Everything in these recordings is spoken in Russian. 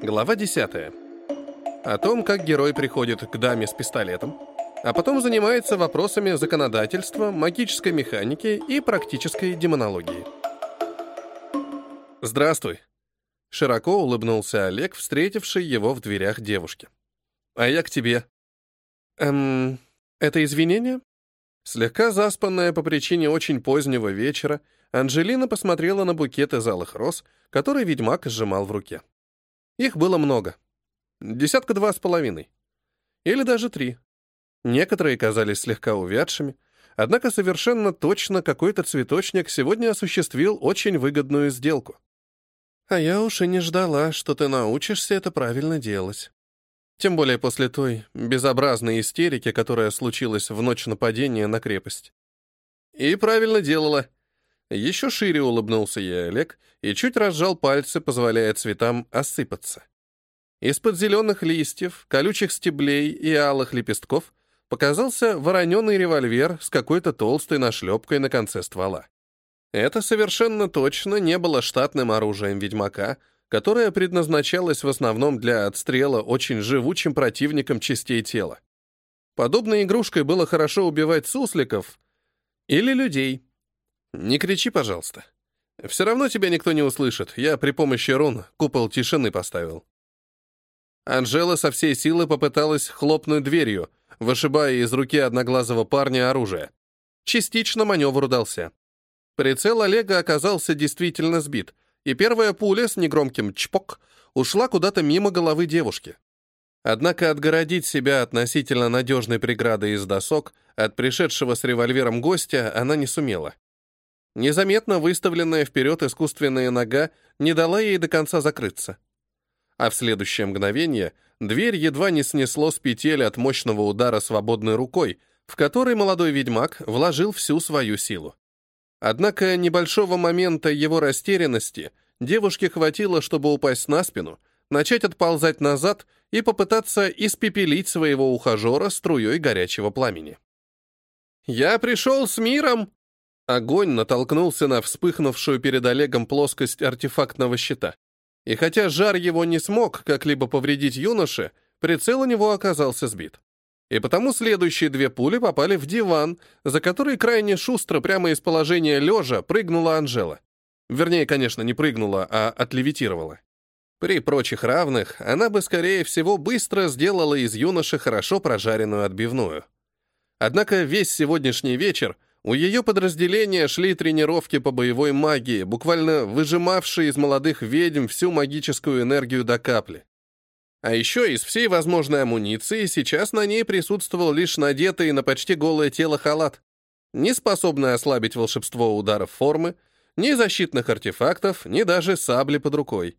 Глава 10. О том, как герой приходит к даме с пистолетом, а потом занимается вопросами законодательства, магической механики и практической демонологии. «Здравствуй!» Широко улыбнулся Олег, встретивший его в дверях девушки. «А я к тебе». «Эм, это извинение?» Слегка заспанная по причине очень позднего вечера, Анжелина посмотрела на букет из алых роз, который ведьмак сжимал в руке. Их было много. Десятка два с половиной. Или даже три. Некоторые казались слегка увядшими, однако совершенно точно какой-то цветочник сегодня осуществил очень выгодную сделку. А я уж и не ждала, что ты научишься это правильно делать. Тем более после той безобразной истерики, которая случилась в ночь нападения на крепость. И правильно делала. Еще шире улыбнулся я Олег и чуть разжал пальцы, позволяя цветам осыпаться. Из-под зеленых листьев, колючих стеблей и алых лепестков показался вороненый револьвер с какой-то толстой нашлепкой на конце ствола. Это совершенно точно не было штатным оружием ведьмака, которая предназначалась в основном для отстрела очень живучим противникам частей тела. Подобной игрушкой было хорошо убивать сусликов или людей. Не кричи, пожалуйста. Все равно тебя никто не услышит. Я при помощи рун купол тишины поставил. Анжела со всей силы попыталась хлопнуть дверью, вышибая из руки одноглазого парня оружие. Частично маневр удался. Прицел Олега оказался действительно сбит, и первая пуля с негромким «чпок» ушла куда-то мимо головы девушки. Однако отгородить себя относительно надежной преградой из досок от пришедшего с револьвером гостя она не сумела. Незаметно выставленная вперед искусственная нога не дала ей до конца закрыться. А в следующее мгновение дверь едва не снесло с петель от мощного удара свободной рукой, в который молодой ведьмак вложил всю свою силу. Однако небольшого момента его растерянности девушке хватило, чтобы упасть на спину, начать отползать назад и попытаться испепелить своего ухажера струей горячего пламени. «Я пришел с миром!» Огонь натолкнулся на вспыхнувшую перед Олегом плоскость артефактного щита. И хотя жар его не смог как-либо повредить юноше, прицел у него оказался сбит и потому следующие две пули попали в диван, за который крайне шустро прямо из положения лежа прыгнула Анжела. Вернее, конечно, не прыгнула, а отлевитировала. При прочих равных она бы, скорее всего, быстро сделала из юноши хорошо прожаренную отбивную. Однако весь сегодняшний вечер у ее подразделения шли тренировки по боевой магии, буквально выжимавшие из молодых ведьм всю магическую энергию до капли. А еще из всей возможной амуниции сейчас на ней присутствовал лишь надетый на почти голое тело халат, не способный ослабить волшебство ударов формы, ни защитных артефактов, ни даже сабли под рукой.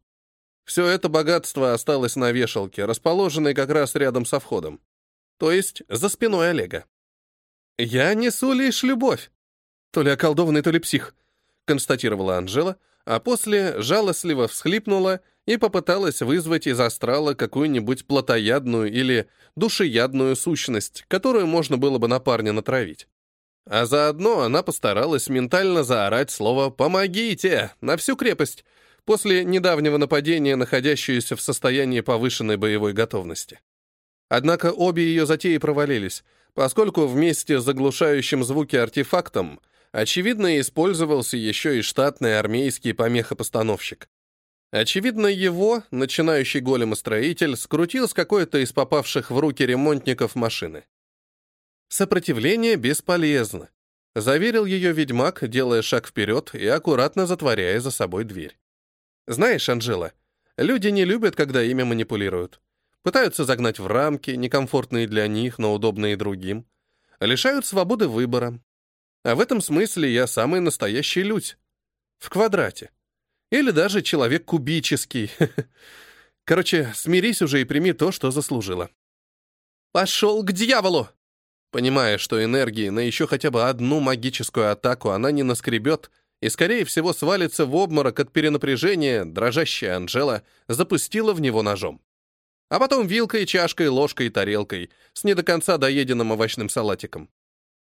Все это богатство осталось на вешалке, расположенной как раз рядом со входом. То есть за спиной Олега. «Я несу лишь любовь. То ли околдованный, то ли псих», — констатировала Анжела, а после жалостливо всхлипнула и попыталась вызвать из астрала какую-нибудь плотоядную или душеядную сущность, которую можно было бы на парня натравить. А заодно она постаралась ментально заорать слово «помогите» на всю крепость, после недавнего нападения, находящуюся в состоянии повышенной боевой готовности. Однако обе ее затеи провалились, поскольку вместе с заглушающим звуки артефактом очевидно использовался еще и штатный армейский помехопостановщик. Очевидно, его, начинающий големостроитель, скрутил с какой-то из попавших в руки ремонтников машины. Сопротивление бесполезно, заверил ее ведьмак, делая шаг вперед и аккуратно затворяя за собой дверь. Знаешь, Анжела, люди не любят, когда ими манипулируют. Пытаются загнать в рамки, некомфортные для них, но удобные другим. Лишают свободы выбора. А в этом смысле я самый настоящий людь. В квадрате. Или даже человек кубический. Короче, смирись уже и прими то, что заслужила. Пошел к дьяволу! Понимая, что энергии на еще хотя бы одну магическую атаку она не наскребет, и, скорее всего, свалится в обморок от перенапряжения, дрожащая Анжела запустила в него ножом. А потом вилкой, чашкой, ложкой, тарелкой, с не до конца доеденным овощным салатиком.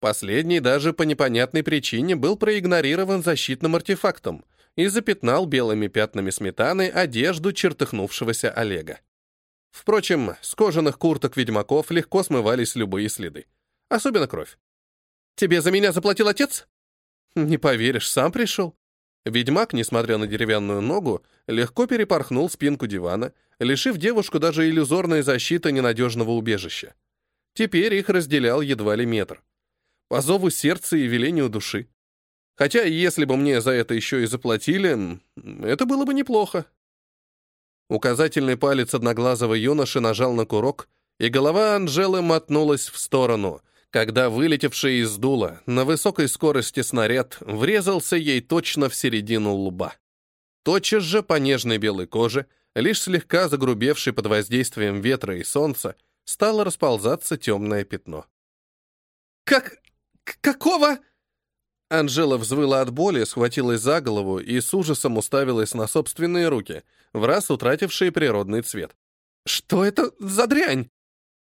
Последний даже по непонятной причине был проигнорирован защитным артефактом, и запятнал белыми пятнами сметаны одежду чертыхнувшегося Олега. Впрочем, с кожаных курток ведьмаков легко смывались любые следы. Особенно кровь. «Тебе за меня заплатил отец?» «Не поверишь, сам пришел». Ведьмак, несмотря на деревянную ногу, легко перепорхнул спинку дивана, лишив девушку даже иллюзорной защиты ненадежного убежища. Теперь их разделял едва ли метр. По зову сердца и велению души. Хотя, если бы мне за это еще и заплатили, это было бы неплохо. Указательный палец одноглазого юноши нажал на курок, и голова Анжелы мотнулась в сторону, когда вылетевший из дула на высокой скорости снаряд врезался ей точно в середину лба. Тотчас же по нежной белой коже, лишь слегка загрубевшей под воздействием ветра и солнца, стало расползаться темное пятно. «Как... какого?» Анжела взвыла от боли, схватилась за голову и с ужасом уставилась на собственные руки, в раз утратившие природный цвет. «Что это за дрянь?»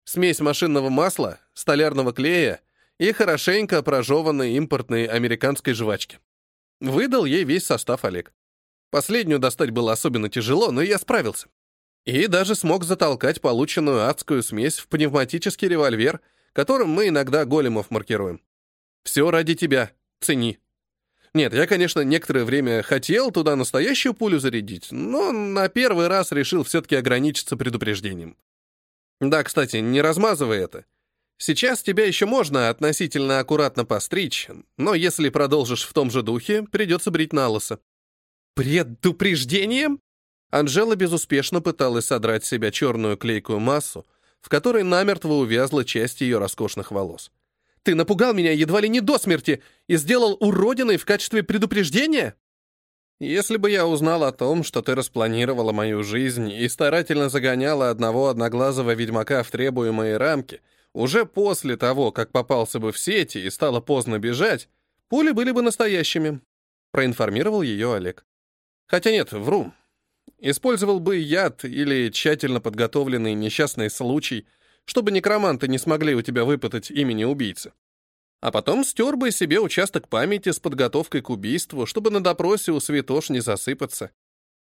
Смесь машинного масла, столярного клея и хорошенько прожеванной импортной американской жвачки. Выдал ей весь состав Олег. Последнюю достать было особенно тяжело, но я справился. И даже смог затолкать полученную адскую смесь в пневматический револьвер, которым мы иногда големов маркируем. Все ради тебя. Цени. Нет, я, конечно, некоторое время хотел туда настоящую пулю зарядить, но на первый раз решил все-таки ограничиться предупреждением. Да, кстати, не размазывай это. Сейчас тебя еще можно относительно аккуратно постричь, но если продолжишь в том же духе, придется брить на лысо. Предупреждением? Анжела безуспешно пыталась содрать с себя черную клейкую массу, в которой намертво увязла часть ее роскошных волос. Ты напугал меня едва ли не до смерти и сделал уродиной в качестве предупреждения? Если бы я узнал о том, что ты распланировала мою жизнь и старательно загоняла одного одноглазого ведьмака в требуемые рамки, уже после того, как попался бы в сети и стало поздно бежать, пули были бы настоящими, проинформировал ее Олег. Хотя нет, вру. Использовал бы яд или тщательно подготовленный несчастный случай — чтобы некроманты не смогли у тебя выпытать имени убийцы. А потом стер бы себе участок памяти с подготовкой к убийству, чтобы на допросе у святош не засыпаться.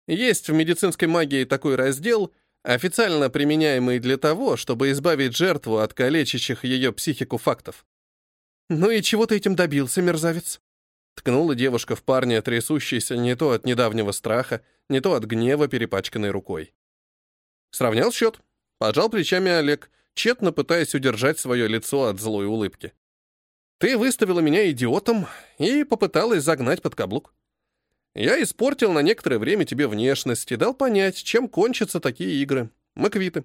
Есть в медицинской магии такой раздел, официально применяемый для того, чтобы избавить жертву от калечащих ее психику фактов. «Ну и чего ты этим добился, мерзавец?» Ткнула девушка в парня, трясущийся не то от недавнего страха, не то от гнева, перепачканной рукой. Сравнял счет. Пожал плечами Олег, тщетно пытаясь удержать свое лицо от злой улыбки. «Ты выставила меня идиотом и попыталась загнать под каблук. Я испортил на некоторое время тебе внешность и дал понять, чем кончатся такие игры. Мы квиты.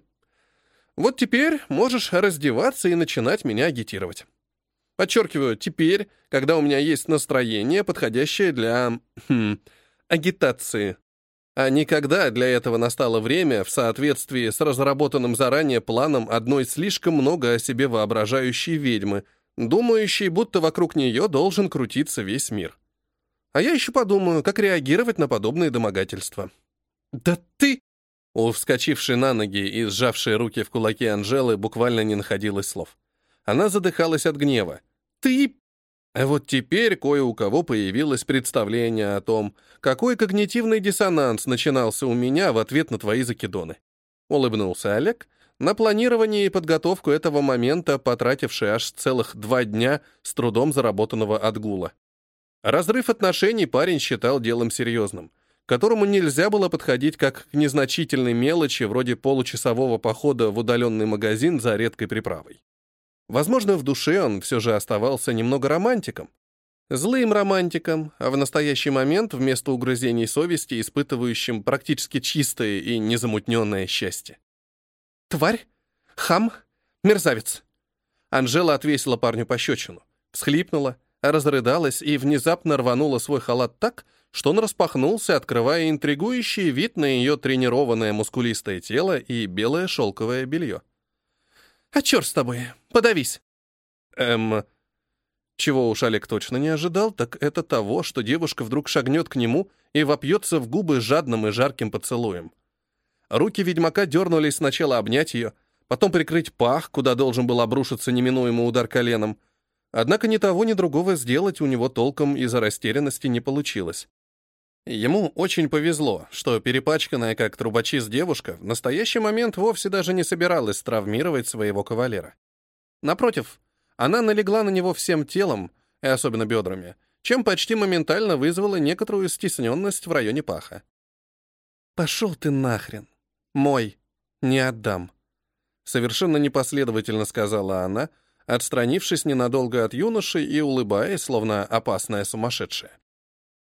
Вот теперь можешь раздеваться и начинать меня агитировать. Подчеркиваю, теперь, когда у меня есть настроение, подходящее для... Хм, агитации. А никогда для этого настало время в соответствии с разработанным заранее планом одной слишком много о себе воображающей ведьмы, думающей, будто вокруг нее должен крутиться весь мир. А я еще подумаю, как реагировать на подобные домогательства. «Да ты...» У вскочившей на ноги и сжавшей руки в кулаки Анжелы буквально не находилось слов. Она задыхалась от гнева. «Ты а вот теперь кое у кого появилось представление о том, какой когнитивный диссонанс начинался у меня в ответ на твои закидоны. Улыбнулся Олег, на планирование и подготовку этого момента потративший аж целых два дня с трудом заработанного отгула. Разрыв отношений парень считал делом серьезным, которому нельзя было подходить как к незначительной мелочи вроде получасового похода в удаленный магазин за редкой приправой. Возможно, в душе он все же оставался немного романтиком. Злым романтиком, а в настоящий момент вместо угрызений совести испытывающим практически чистое и незамутненное счастье. «Тварь! Хам! Мерзавец!» Анжела отвесила парню пощечину, всхлипнула, разрыдалась и внезапно рванула свой халат так, что он распахнулся, открывая интригующий вид на ее тренированное мускулистое тело и белое шелковое белье. «А черт с тобой! Подавись!» Эм... Чего уж Олег точно не ожидал, так это того, что девушка вдруг шагнет к нему и вопьется в губы жадным и жарким поцелуем. Руки ведьмака дернулись сначала обнять ее, потом прикрыть пах, куда должен был обрушиться неминуемый удар коленом. Однако ни того, ни другого сделать у него толком из-за растерянности не получилось. Ему очень повезло, что перепачканная как трубочист девушка в настоящий момент вовсе даже не собиралась травмировать своего кавалера. Напротив, она налегла на него всем телом, и особенно бедрами, чем почти моментально вызвала некоторую стесненность в районе паха. «Пошел ты нахрен! Мой! Не отдам!» Совершенно непоследовательно сказала она, отстранившись ненадолго от юноши и улыбаясь, словно опасная сумасшедшая.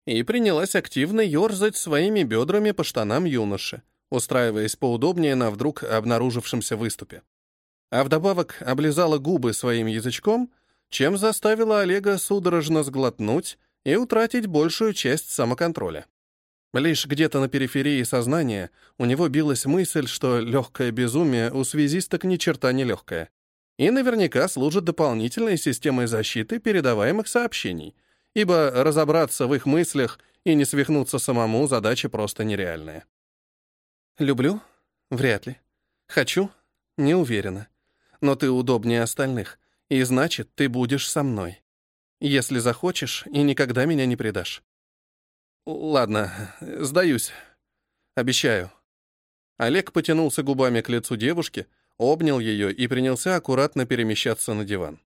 И принялась активно ерзать своими бедрами по штанам юноши, устраиваясь поудобнее на вдруг обнаружившемся выступе. А вдобавок облизала губы своим язычком, чем заставила Олега судорожно сглотнуть и утратить большую часть самоконтроля. Лишь где-то на периферии сознания у него билась мысль, что легкое безумие у связисток ни черта не легкое. И наверняка служит дополнительной системой защиты передаваемых сообщений, ибо разобраться в их мыслях и не свихнуться самому задача просто нереальная. «Люблю? Вряд ли. Хочу? Не уверена. Но ты удобнее остальных, и значит, ты будешь со мной. Если захочешь, и никогда меня не предашь. Ладно, сдаюсь. Обещаю. Олег потянулся губами к лицу девушки, обнял ее и принялся аккуратно перемещаться на диван.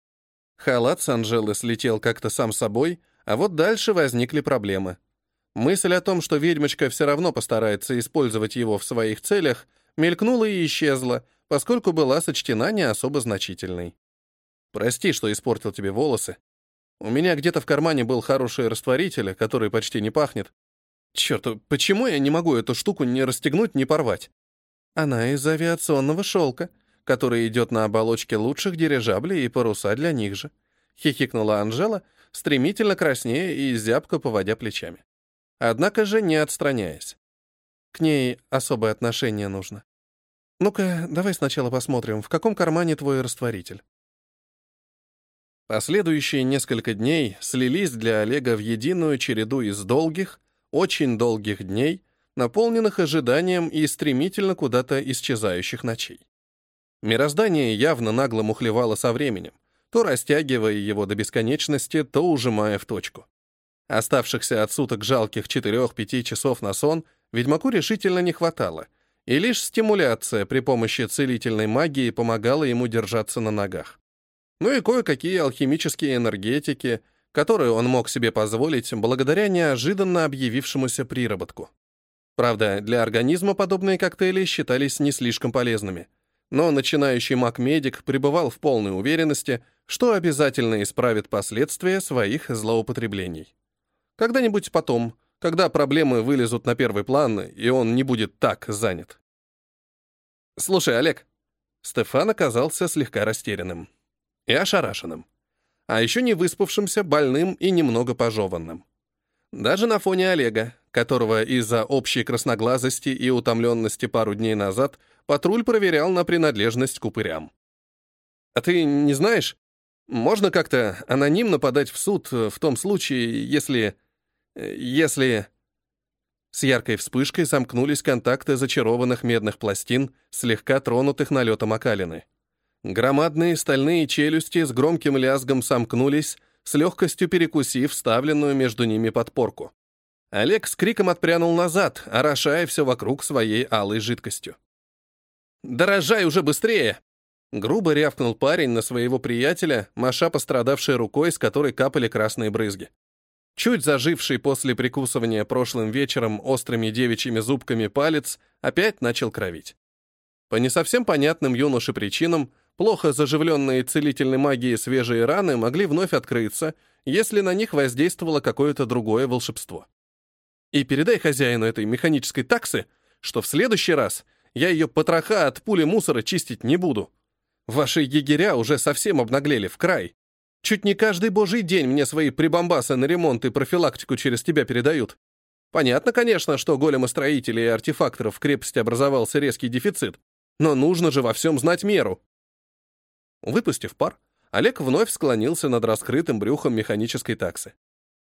Халат с Анжелы слетел как-то сам собой, а вот дальше возникли проблемы. Мысль о том, что ведьмочка все равно постарается использовать его в своих целях, мелькнула и исчезла, поскольку была сочтена не особо значительной. «Прости, что испортил тебе волосы. У меня где-то в кармане был хороший растворитель, который почти не пахнет. Черт, почему я не могу эту штуку не расстегнуть, не порвать? Она из авиационного шелка, который идет на оболочке лучших дирижаблей и паруса для них же. Хихикнула Анжела, стремительно краснея и зябко поводя плечами. Однако же не отстраняясь. К ней особое отношение нужно. Ну-ка, давай сначала посмотрим, в каком кармане твой растворитель. Последующие несколько дней слились для Олега в единую череду из долгих, очень долгих дней, наполненных ожиданием и стремительно куда-то исчезающих ночей. Мироздание явно нагло мухлевало со временем, то растягивая его до бесконечности, то ужимая в точку. Оставшихся от суток жалких 4-5 часов на сон ведьмаку решительно не хватало, и лишь стимуляция при помощи целительной магии помогала ему держаться на ногах ну и кое-какие алхимические энергетики, которые он мог себе позволить благодаря неожиданно объявившемуся приработку. Правда, для организма подобные коктейли считались не слишком полезными, но начинающий маг-медик пребывал в полной уверенности, что обязательно исправит последствия своих злоупотреблений. Когда-нибудь потом, когда проблемы вылезут на первый план, и он не будет так занят. «Слушай, Олег», Стефан оказался слегка растерянным и ошарашенным. А еще не выспавшимся, больным и немного пожеванным. Даже на фоне Олега, которого из-за общей красноглазости и утомленности пару дней назад патруль проверял на принадлежность к упырям. «А ты не знаешь, можно как-то анонимно подать в суд в том случае, если... если...» С яркой вспышкой сомкнулись контакты зачарованных медных пластин, слегка тронутых налетом окалины. Громадные стальные челюсти с громким лязгом сомкнулись, с легкостью перекусив вставленную между ними подпорку. Олег с криком отпрянул назад, орошая все вокруг своей алой жидкостью. «Дорожай уже быстрее!» Грубо рявкнул парень на своего приятеля, маша пострадавшей рукой, с которой капали красные брызги. Чуть заживший после прикусывания прошлым вечером острыми девичьими зубками палец опять начал кровить. По не совсем понятным юноше причинам Плохо заживленные целительной магией свежие раны могли вновь открыться, если на них воздействовало какое-то другое волшебство. И передай хозяину этой механической таксы, что в следующий раз я ее потроха от пули мусора чистить не буду. Ваши егеря уже совсем обнаглели в край. Чуть не каждый божий день мне свои прибамбасы на ремонт и профилактику через тебя передают. Понятно, конечно, что големостроителей и артефакторов в крепости образовался резкий дефицит, но нужно же во всем знать меру. Выпустив пар, Олег вновь склонился над раскрытым брюхом механической таксы.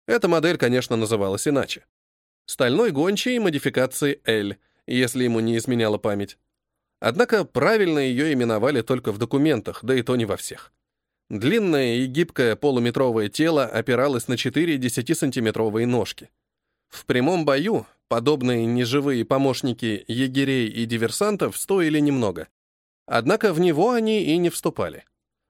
Эта модель, конечно, называлась иначе. Стальной гончий модификации L, если ему не изменяла память. Однако правильно ее именовали только в документах, да и то не во всех. Длинное и гибкое полуметровое тело опиралось на четыре 10-сантиметровые ножки. В прямом бою подобные неживые помощники егерей и диверсантов стоили немного. Однако в него они и не вступали.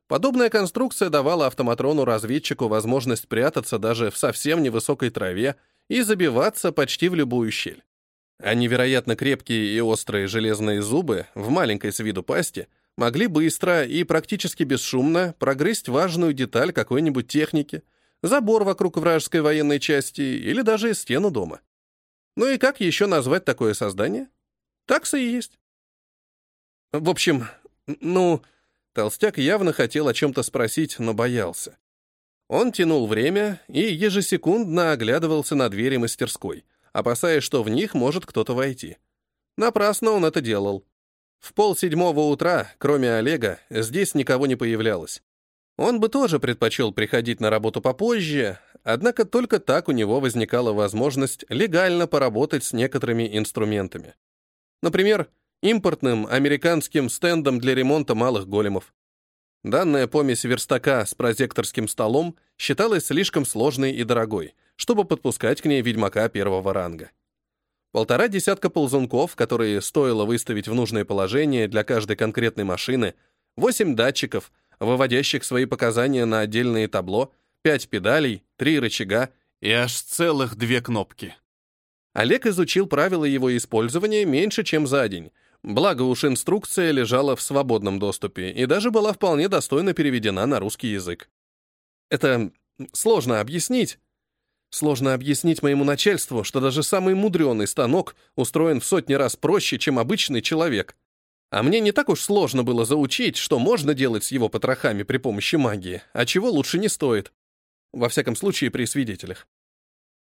Подобная конструкция давала автоматрону-разведчику возможность прятаться даже в совсем невысокой траве и забиваться почти в любую щель. А невероятно крепкие и острые железные зубы в маленькой с виду пасти могли быстро и практически бесшумно прогрызть важную деталь какой-нибудь техники, забор вокруг вражеской военной части или даже стену дома. Ну и как еще назвать такое создание? Такса и есть. В общем, ну, Толстяк явно хотел о чем-то спросить, но боялся. Он тянул время и ежесекундно оглядывался на двери мастерской, опасаясь, что в них может кто-то войти. Напрасно он это делал. В полседьмого утра, кроме Олега, здесь никого не появлялось. Он бы тоже предпочел приходить на работу попозже, однако только так у него возникала возможность легально поработать с некоторыми инструментами. Например, импортным американским стендом для ремонта малых големов. Данная помесь верстака с прозекторским столом считалась слишком сложной и дорогой, чтобы подпускать к ней ведьмака первого ранга. Полтора десятка ползунков, которые стоило выставить в нужное положение для каждой конкретной машины, восемь датчиков, выводящих свои показания на отдельные табло, пять педалей, три рычага и аж целых две кнопки. Олег изучил правила его использования меньше, чем за день, Благо уж инструкция лежала в свободном доступе и даже была вполне достойно переведена на русский язык. Это сложно объяснить. Сложно объяснить моему начальству, что даже самый мудреный станок устроен в сотни раз проще, чем обычный человек. А мне не так уж сложно было заучить, что можно делать с его потрохами при помощи магии, а чего лучше не стоит. Во всяком случае, при свидетелях.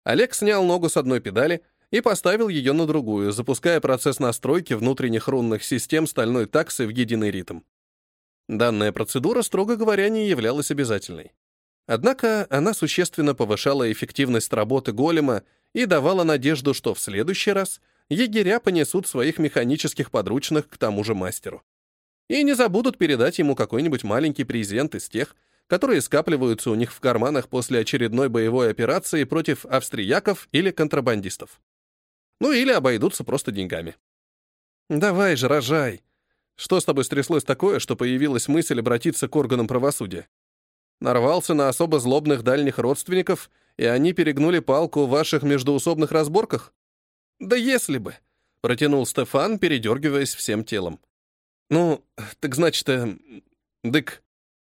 Олег снял ногу с одной педали — и поставил ее на другую, запуская процесс настройки внутренних рунных систем стальной таксы в единый ритм. Данная процедура, строго говоря, не являлась обязательной. Однако она существенно повышала эффективность работы голема и давала надежду, что в следующий раз егеря понесут своих механических подручных к тому же мастеру. И не забудут передать ему какой-нибудь маленький презент из тех, которые скапливаются у них в карманах после очередной боевой операции против австрияков или контрабандистов. Ну или обойдутся просто деньгами. Давай же, рожай. Что с тобой стряслось такое, что появилась мысль обратиться к органам правосудия? Нарвался на особо злобных дальних родственников, и они перегнули палку в ваших междоусобных разборках? Да если бы, протянул Стефан, передергиваясь всем телом. Ну, так значит, э, дык.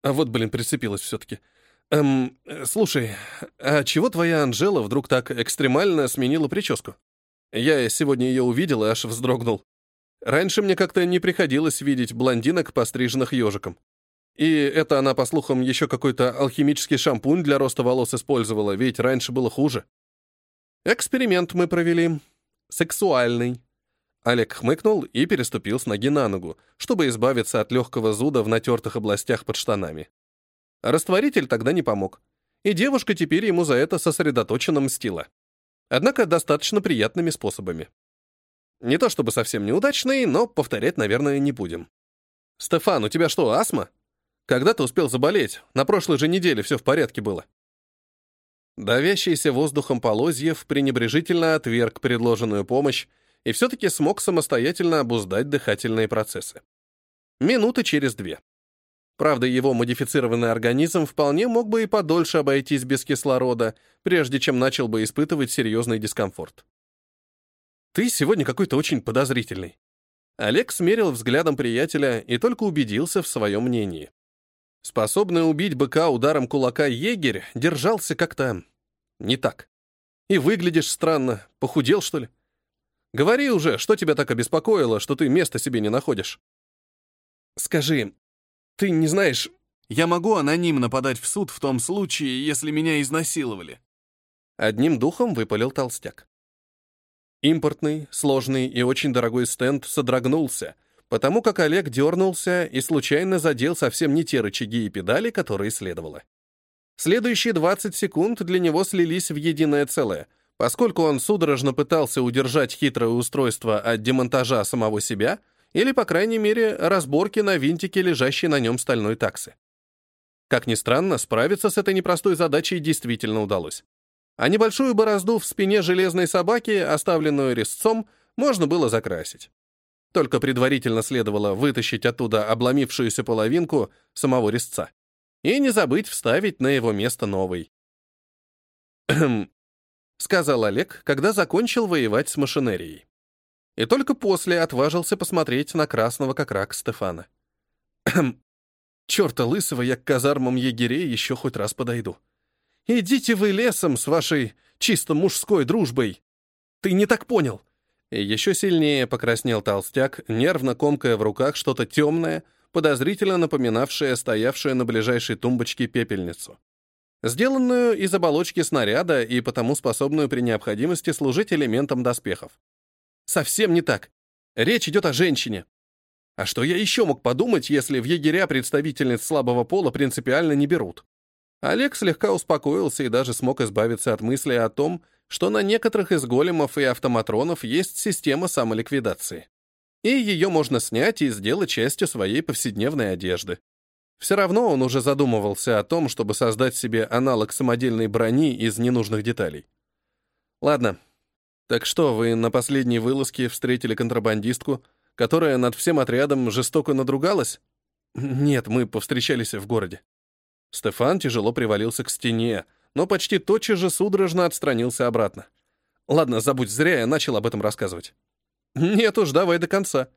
А вот, блин, прицепилась все-таки. Эм, слушай, а чего твоя Анжела вдруг так экстремально сменила прическу? Я сегодня ее увидел и аж вздрогнул. Раньше мне как-то не приходилось видеть блондинок, постриженных ежиком. И это она, по слухам, еще какой-то алхимический шампунь для роста волос использовала, ведь раньше было хуже. Эксперимент мы провели. Сексуальный. Олег хмыкнул и переступил с ноги на ногу, чтобы избавиться от легкого зуда в натертых областях под штанами. Растворитель тогда не помог, и девушка теперь ему за это сосредоточенно мстила. Однако достаточно приятными способами. Не то чтобы совсем неудачный, но повторять, наверное, не будем. «Стефан, у тебя что, астма? Когда ты успел заболеть? На прошлой же неделе все в порядке было». Давящийся воздухом Полозьев пренебрежительно отверг предложенную помощь и все-таки смог самостоятельно обуздать дыхательные процессы. Минуты через две. Правда, его модифицированный организм вполне мог бы и подольше обойтись без кислорода, прежде чем начал бы испытывать серьезный дискомфорт. «Ты сегодня какой-то очень подозрительный». Олег смерил взглядом приятеля и только убедился в своем мнении. Способный убить быка ударом кулака егерь держался как-то не так. И выглядишь странно. Похудел, что ли? Говори уже, что тебя так обеспокоило, что ты места себе не находишь. Скажи, ты не знаешь, я могу анонимно подать в суд в том случае, если меня изнасиловали. Одним духом выпалил толстяк. Импортный, сложный и очень дорогой стенд содрогнулся, потому как Олег дернулся и случайно задел совсем не те рычаги и педали, которые следовало. Следующие 20 секунд для него слились в единое целое, поскольку он судорожно пытался удержать хитрое устройство от демонтажа самого себя — или, по крайней мере, разборки на винтике, лежащей на нем стальной таксы. Как ни странно, справиться с этой непростой задачей действительно удалось. а небольшую борозду в спине железной собаки, оставленную резцом, можно было закрасить. Только предварительно следовало вытащить оттуда обломившуюся половинку самого резца и не забыть вставить на его место новый. сказал Олег, когда закончил воевать с машинерией. И только после отважился посмотреть на красного как рак Стефана. Черта лысого, я к казармам егерей еще хоть раз подойду. Идите вы лесом с вашей чисто мужской дружбой. Ты не так понял. И еще сильнее покраснел толстяк, нервно комкая в руках что-то темное, подозрительно напоминавшее стоявшую на ближайшей тумбочке пепельницу. Сделанную из оболочки снаряда и потому способную при необходимости служить элементом доспехов. Совсем не так. Речь идет о женщине. А что я еще мог подумать, если в егеря представительниц слабого пола принципиально не берут? Олег слегка успокоился и даже смог избавиться от мысли о том, что на некоторых из големов и автоматронов есть система самоликвидации. И ее можно снять и сделать частью своей повседневной одежды. Все равно он уже задумывался о том, чтобы создать себе аналог самодельной брони из ненужных деталей. Ладно. Так что, вы на последней вылазке встретили контрабандистку, которая над всем отрядом жестоко надругалась? Нет, мы повстречались в городе. Стефан тяжело привалился к стене, но почти тотчас же судорожно отстранился обратно. Ладно, забудь, зря я начал об этом рассказывать. Нет уж, давай до конца.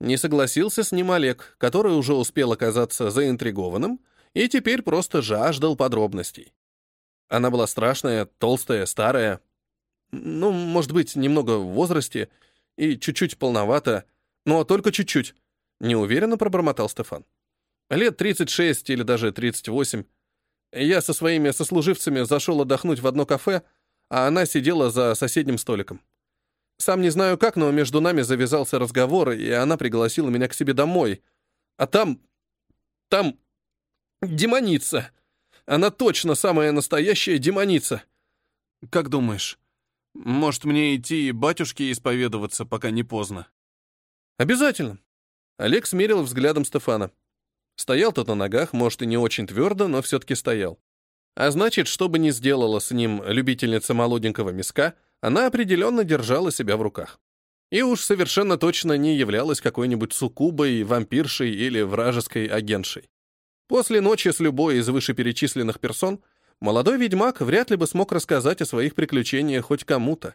Не согласился с ним Олег, который уже успел оказаться заинтригованным и теперь просто жаждал подробностей. Она была страшная, толстая, старая. Ну, может быть, немного в возрасте и чуть-чуть полновата, но только чуть-чуть. Неуверенно пробормотал Стефан. Лет 36 или даже 38. Я со своими сослуживцами зашел отдохнуть в одно кафе, а она сидела за соседним столиком. Сам не знаю как, но между нами завязался разговор, и она пригласила меня к себе домой. А там... там... демоница. Она точно самая настоящая демоница. Как думаешь, может мне идти и батюшке исповедоваться, пока не поздно? Обязательно. Олег смерил взглядом Стефана. Стоял тот на ногах, может, и не очень твердо, но все-таки стоял. А значит, что бы ни сделала с ним любительница молоденького миска, она определенно держала себя в руках. И уж совершенно точно не являлась какой-нибудь суккубой, вампиршей или вражеской агентшей. После ночи с любой из вышеперечисленных персон молодой ведьмак вряд ли бы смог рассказать о своих приключениях хоть кому-то.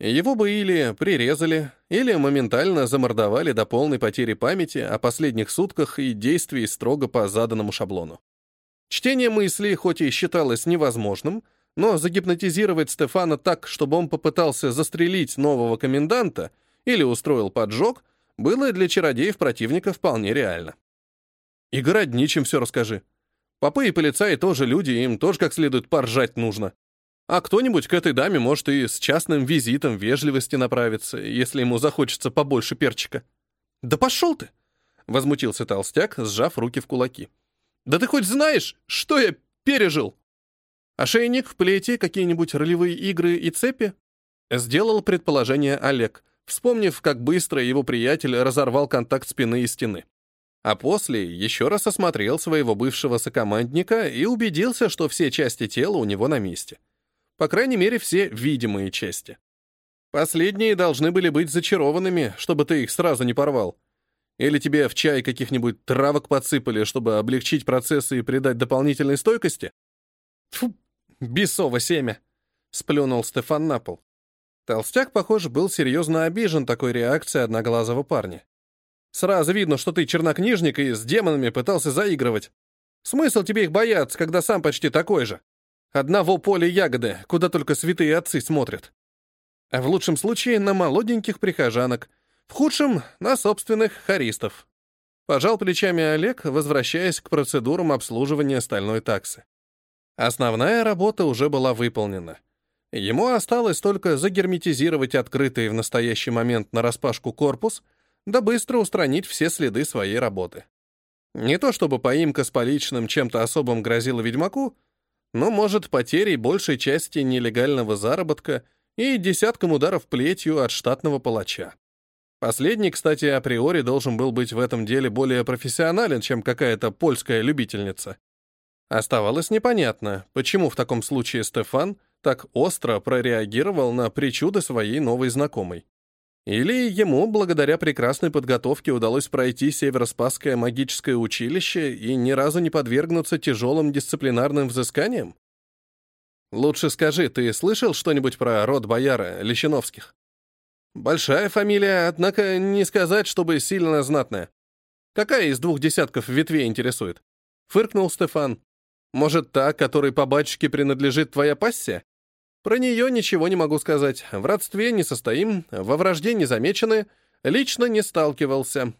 Его бы или прирезали, или моментально замордовали до полной потери памяти о последних сутках и действий строго по заданному шаблону. Чтение мыслей хоть и считалось невозможным, но загипнотизировать Стефана так, чтобы он попытался застрелить нового коменданта или устроил поджог, было для чародеев противника вполне реально. И городничим все расскажи. Попы и полицаи тоже люди, им тоже как следует поржать нужно. А кто-нибудь к этой даме может и с частным визитом вежливости направиться, если ему захочется побольше перчика. «Да пошел ты!» — возмутился толстяк, сжав руки в кулаки. «Да ты хоть знаешь, что я пережил?» «Ошейник, плети, какие-нибудь ролевые игры и цепи?» Сделал предположение Олег, вспомнив, как быстро его приятель разорвал контакт спины и стены. А после еще раз осмотрел своего бывшего сокомандника и убедился, что все части тела у него на месте. По крайней мере, все видимые части. Последние должны были быть зачарованными, чтобы ты их сразу не порвал. Или тебе в чай каких-нибудь травок подсыпали, чтобы облегчить процессы и придать дополнительной стойкости? Фу, бесово семя! Сплюнул Стефан на пол. Толстяк, похоже, был серьезно обижен такой реакцией одноглазого парня. Сразу видно, что ты чернокнижник и с демонами пытался заигрывать. Смысл тебе их бояться, когда сам почти такой же? Одного поля ягоды, куда только святые отцы смотрят. А в лучшем случае на молоденьких прихожанок, в худшем — на собственных харистов. Пожал плечами Олег, возвращаясь к процедурам обслуживания стальной таксы. Основная работа уже была выполнена. Ему осталось только загерметизировать открытый в настоящий момент нараспашку корпус, да быстро устранить все следы своей работы. Не то чтобы поимка с поличным чем-то особым грозила ведьмаку, но, может, потерей большей части нелегального заработка и десятком ударов плетью от штатного палача. Последний, кстати, априори должен был быть в этом деле более профессионален, чем какая-то польская любительница. Оставалось непонятно, почему в таком случае Стефан так остро прореагировал на причуды своей новой знакомой. Или ему, благодаря прекрасной подготовке, удалось пройти Северо-Спасское магическое училище и ни разу не подвергнуться тяжелым дисциплинарным взысканиям? Лучше скажи, ты слышал что-нибудь про род бояра Лещиновских? Большая фамилия, однако не сказать, чтобы сильно знатная. Какая из двух десятков ветвей интересует? Фыркнул Стефан. Может, та, которой по батюшке принадлежит твоя пассия? Про нее ничего не могу сказать. В родстве не состоим, во вражде не замечены, лично не сталкивался.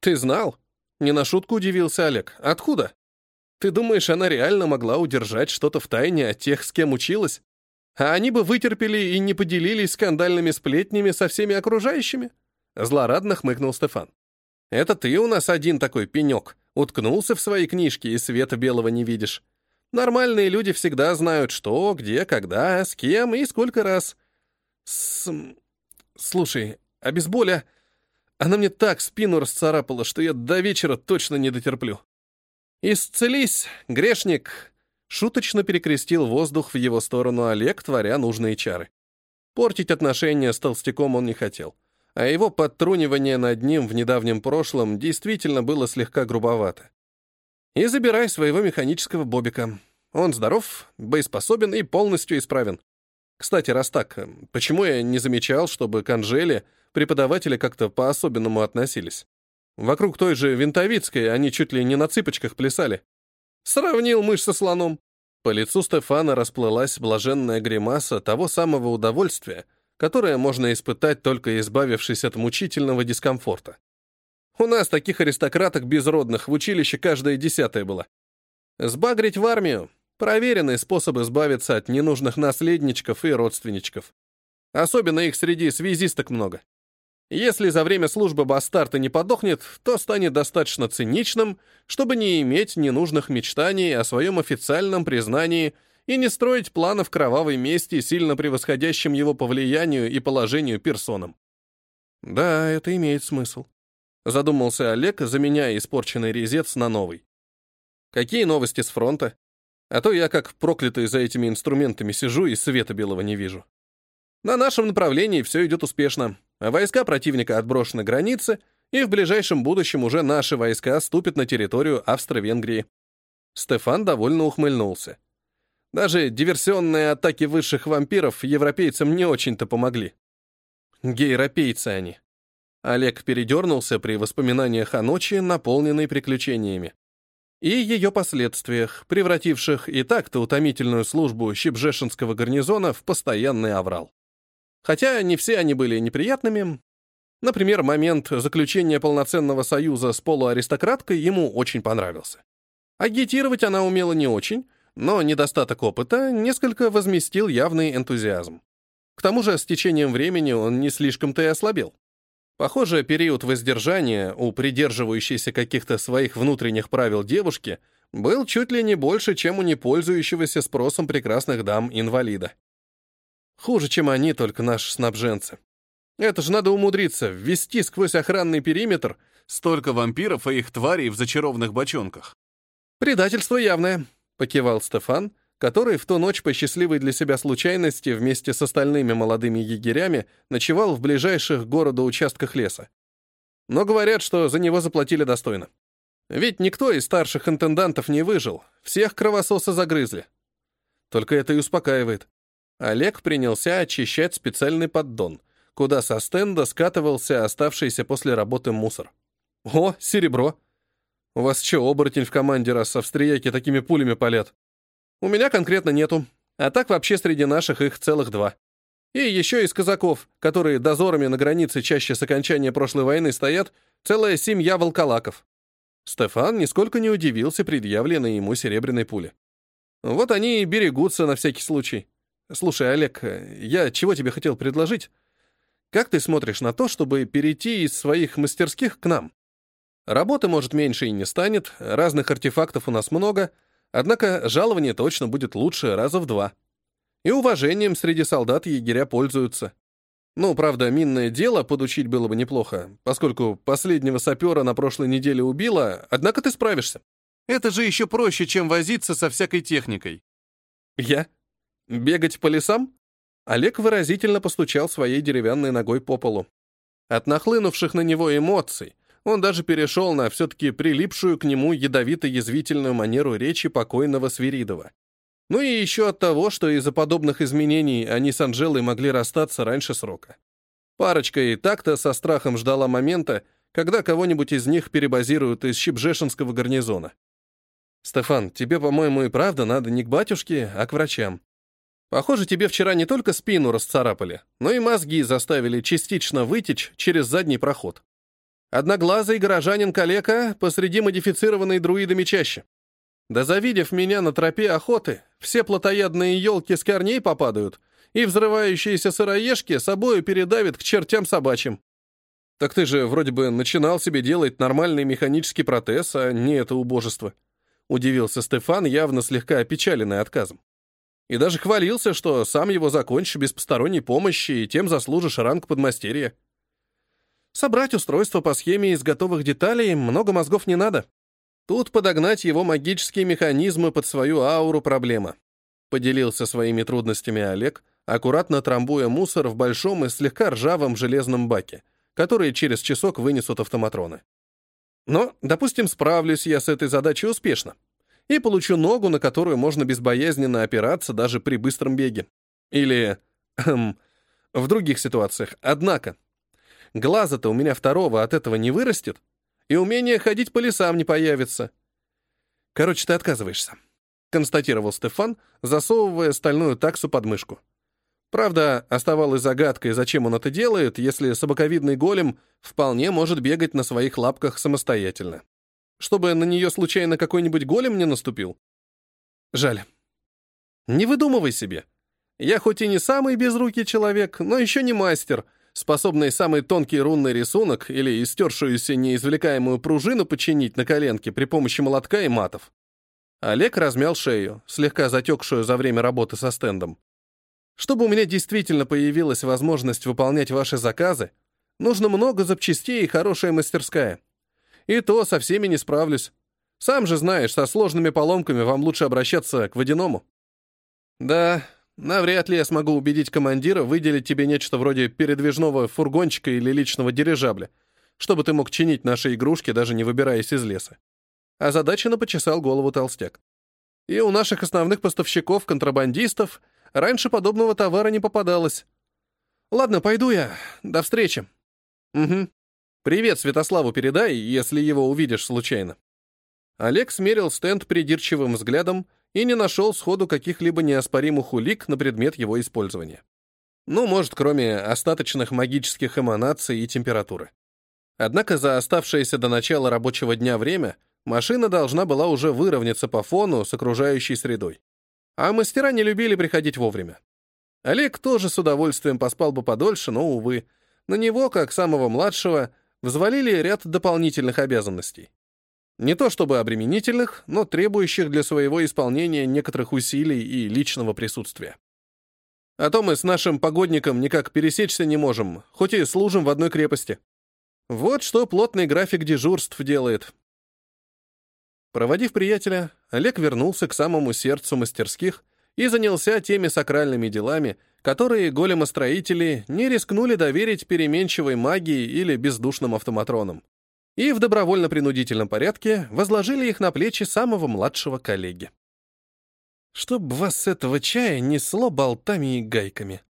Ты знал? Не на шутку удивился Олег. Откуда? Ты думаешь, она реально могла удержать что-то в тайне от тех, с кем училась? А они бы вытерпели и не поделились скандальными сплетнями со всеми окружающими? Злорадно хмыкнул Стефан. Это ты у нас один такой пенек. Уткнулся в свои книжки и света белого не видишь. Нормальные люди всегда знают, что, где, когда, с кем и сколько раз. С... Слушай, а без боли... Она мне так спину расцарапала, что я до вечера точно не дотерплю. «Исцелись, грешник!» Шуточно перекрестил воздух в его сторону Олег, творя нужные чары. Портить отношения с толстяком он не хотел, а его подтрунивание над ним в недавнем прошлом действительно было слегка грубовато и забирай своего механического бобика. Он здоров, боеспособен и полностью исправен. Кстати, раз так, почему я не замечал, чтобы к Анжеле преподаватели как-то по-особенному относились? Вокруг той же Винтовицкой они чуть ли не на цыпочках плясали. Сравнил мышь со слоном. По лицу Стефана расплылась блаженная гримаса того самого удовольствия, которое можно испытать, только избавившись от мучительного дискомфорта. У нас таких аристократок безродных в училище каждая десятая была. Сбагрить в армию — проверенный способ избавиться от ненужных наследничков и родственничков. Особенно их среди связисток много. Если за время службы бастарта не подохнет, то станет достаточно циничным, чтобы не иметь ненужных мечтаний о своем официальном признании и не строить планов кровавой мести, сильно превосходящим его по влиянию и положению персонам. Да, это имеет смысл. Задумался Олег, заменяя испорченный резец на новый. Какие новости с фронта? А то я как проклятый за этими инструментами сижу и света белого не вижу. На нашем направлении все идет успешно. Войска противника отброшены границы, и в ближайшем будущем уже наши войска ступят на территорию Австро-Венгрии. Стефан довольно ухмыльнулся. Даже диверсионные атаки высших вампиров европейцам не очень-то помогли. Гейропейцы они. Олег передернулся при воспоминаниях о ночи, наполненной приключениями. И ее последствиях, превративших и так-то утомительную службу Щебжешинского гарнизона в постоянный аврал. Хотя не все они были неприятными. Например, момент заключения полноценного союза с полуаристократкой ему очень понравился. Агитировать она умела не очень, но недостаток опыта несколько возместил явный энтузиазм. К тому же с течением времени он не слишком-то и ослабел. Похоже, период воздержания у придерживающейся каких-то своих внутренних правил девушки был чуть ли не больше, чем у непользующегося спросом прекрасных дам-инвалида. Хуже, чем они, только наши снабженцы. Это же надо умудриться ввести сквозь охранный периметр столько вампиров и их тварей в зачарованных бочонках. «Предательство явное», — покивал Стефан, который в ту ночь по счастливой для себя случайности вместе с остальными молодыми егерями ночевал в ближайших города участках леса. Но говорят, что за него заплатили достойно. Ведь никто из старших интендантов не выжил, всех кровососы загрызли. Только это и успокаивает. Олег принялся очищать специальный поддон, куда со стенда скатывался оставшийся после работы мусор. «О, серебро! У вас что, оборотень в команде, раз австрияки такими пулями палят?» У меня конкретно нету. А так вообще среди наших их целых два. И еще из казаков, которые дозорами на границе чаще с окончания прошлой войны стоят, целая семья волколаков. Стефан нисколько не удивился предъявленной ему серебряной пуле. Вот они и берегутся на всякий случай. Слушай, Олег, я чего тебе хотел предложить? Как ты смотришь на то, чтобы перейти из своих мастерских к нам? Работы, может, меньше и не станет, разных артефактов у нас много — Однако жалование точно будет лучше раза в два. И уважением среди солдат егеря пользуются. Ну, правда, минное дело подучить было бы неплохо, поскольку последнего сапера на прошлой неделе убило, однако ты справишься. Это же еще проще, чем возиться со всякой техникой. Я? Бегать по лесам? Олег выразительно постучал своей деревянной ногой по полу. От нахлынувших на него эмоций он даже перешел на все-таки прилипшую к нему ядовито-язвительную манеру речи покойного Свиридова. Ну и еще от того, что из-за подобных изменений они с Анжелой могли расстаться раньше срока. Парочка и так-то со страхом ждала момента, когда кого-нибудь из них перебазируют из Щебжешинского гарнизона. «Стефан, тебе, по-моему, и правда надо не к батюшке, а к врачам. Похоже, тебе вчера не только спину расцарапали, но и мозги заставили частично вытечь через задний проход. Одноглазый горожанин-калека посреди модифицированной друидами чаще. Да завидев меня на тропе охоты, все плотоядные елки с корней попадают, и взрывающиеся сыроежки собою передавят к чертям собачьим. Так ты же вроде бы начинал себе делать нормальный механический протез, а не это убожество. Удивился Стефан, явно слегка опечаленный отказом. И даже хвалился, что сам его закончишь без посторонней помощи и тем заслужишь ранг подмастерья. Собрать устройство по схеме из готовых деталей много мозгов не надо. Тут подогнать его магические механизмы под свою ауру проблема. Поделился своими трудностями Олег, аккуратно трамбуя мусор в большом и слегка ржавом железном баке, который через часок вынесут автоматроны. Но, допустим, справлюсь я с этой задачей успешно и получу ногу, на которую можно безбоязненно опираться даже при быстром беге. Или, в других ситуациях. Однако, глаза-то у меня второго от этого не вырастет, и умение ходить по лесам не появится. Короче, ты отказываешься, констатировал Стефан, засовывая стальную таксу под мышку. Правда, оставалось загадкой, зачем он это делает, если собаковидный голем вполне может бегать на своих лапках самостоятельно чтобы на нее случайно какой-нибудь голем не наступил? Жаль. Не выдумывай себе. Я хоть и не самый безрукий человек, но еще не мастер, способный самый тонкий рунный рисунок или истершуюся неизвлекаемую пружину починить на коленке при помощи молотка и матов. Олег размял шею, слегка затекшую за время работы со стендом. Чтобы у меня действительно появилась возможность выполнять ваши заказы, нужно много запчастей и хорошая мастерская. И то со всеми не справлюсь. Сам же знаешь, со сложными поломками вам лучше обращаться к водяному. Да, навряд ли я смогу убедить командира выделить тебе нечто вроде передвижного фургончика или личного дирижабля, чтобы ты мог чинить наши игрушки, даже не выбираясь из леса. Озадаченно почесал голову толстяк. И у наших основных поставщиков, контрабандистов, раньше подобного товара не попадалось. Ладно, пойду я. До встречи. Угу. «Привет Святославу передай, если его увидишь случайно». Олег смерил стенд придирчивым взглядом и не нашел сходу каких-либо неоспоримых улик на предмет его использования. Ну, может, кроме остаточных магических эманаций и температуры. Однако за оставшееся до начала рабочего дня время машина должна была уже выровняться по фону с окружающей средой. А мастера не любили приходить вовремя. Олег тоже с удовольствием поспал бы подольше, но, увы, на него, как самого младшего, взвалили ряд дополнительных обязанностей. Не то чтобы обременительных, но требующих для своего исполнения некоторых усилий и личного присутствия. А то мы с нашим погодником никак пересечься не можем, хоть и служим в одной крепости. Вот что плотный график дежурств делает. Проводив приятеля, Олег вернулся к самому сердцу мастерских и занялся теми сакральными делами, которые големостроители не рискнули доверить переменчивой магии или бездушным автоматронам, и в добровольно-принудительном порядке возложили их на плечи самого младшего коллеги. «Чтоб вас с этого чая несло болтами и гайками»,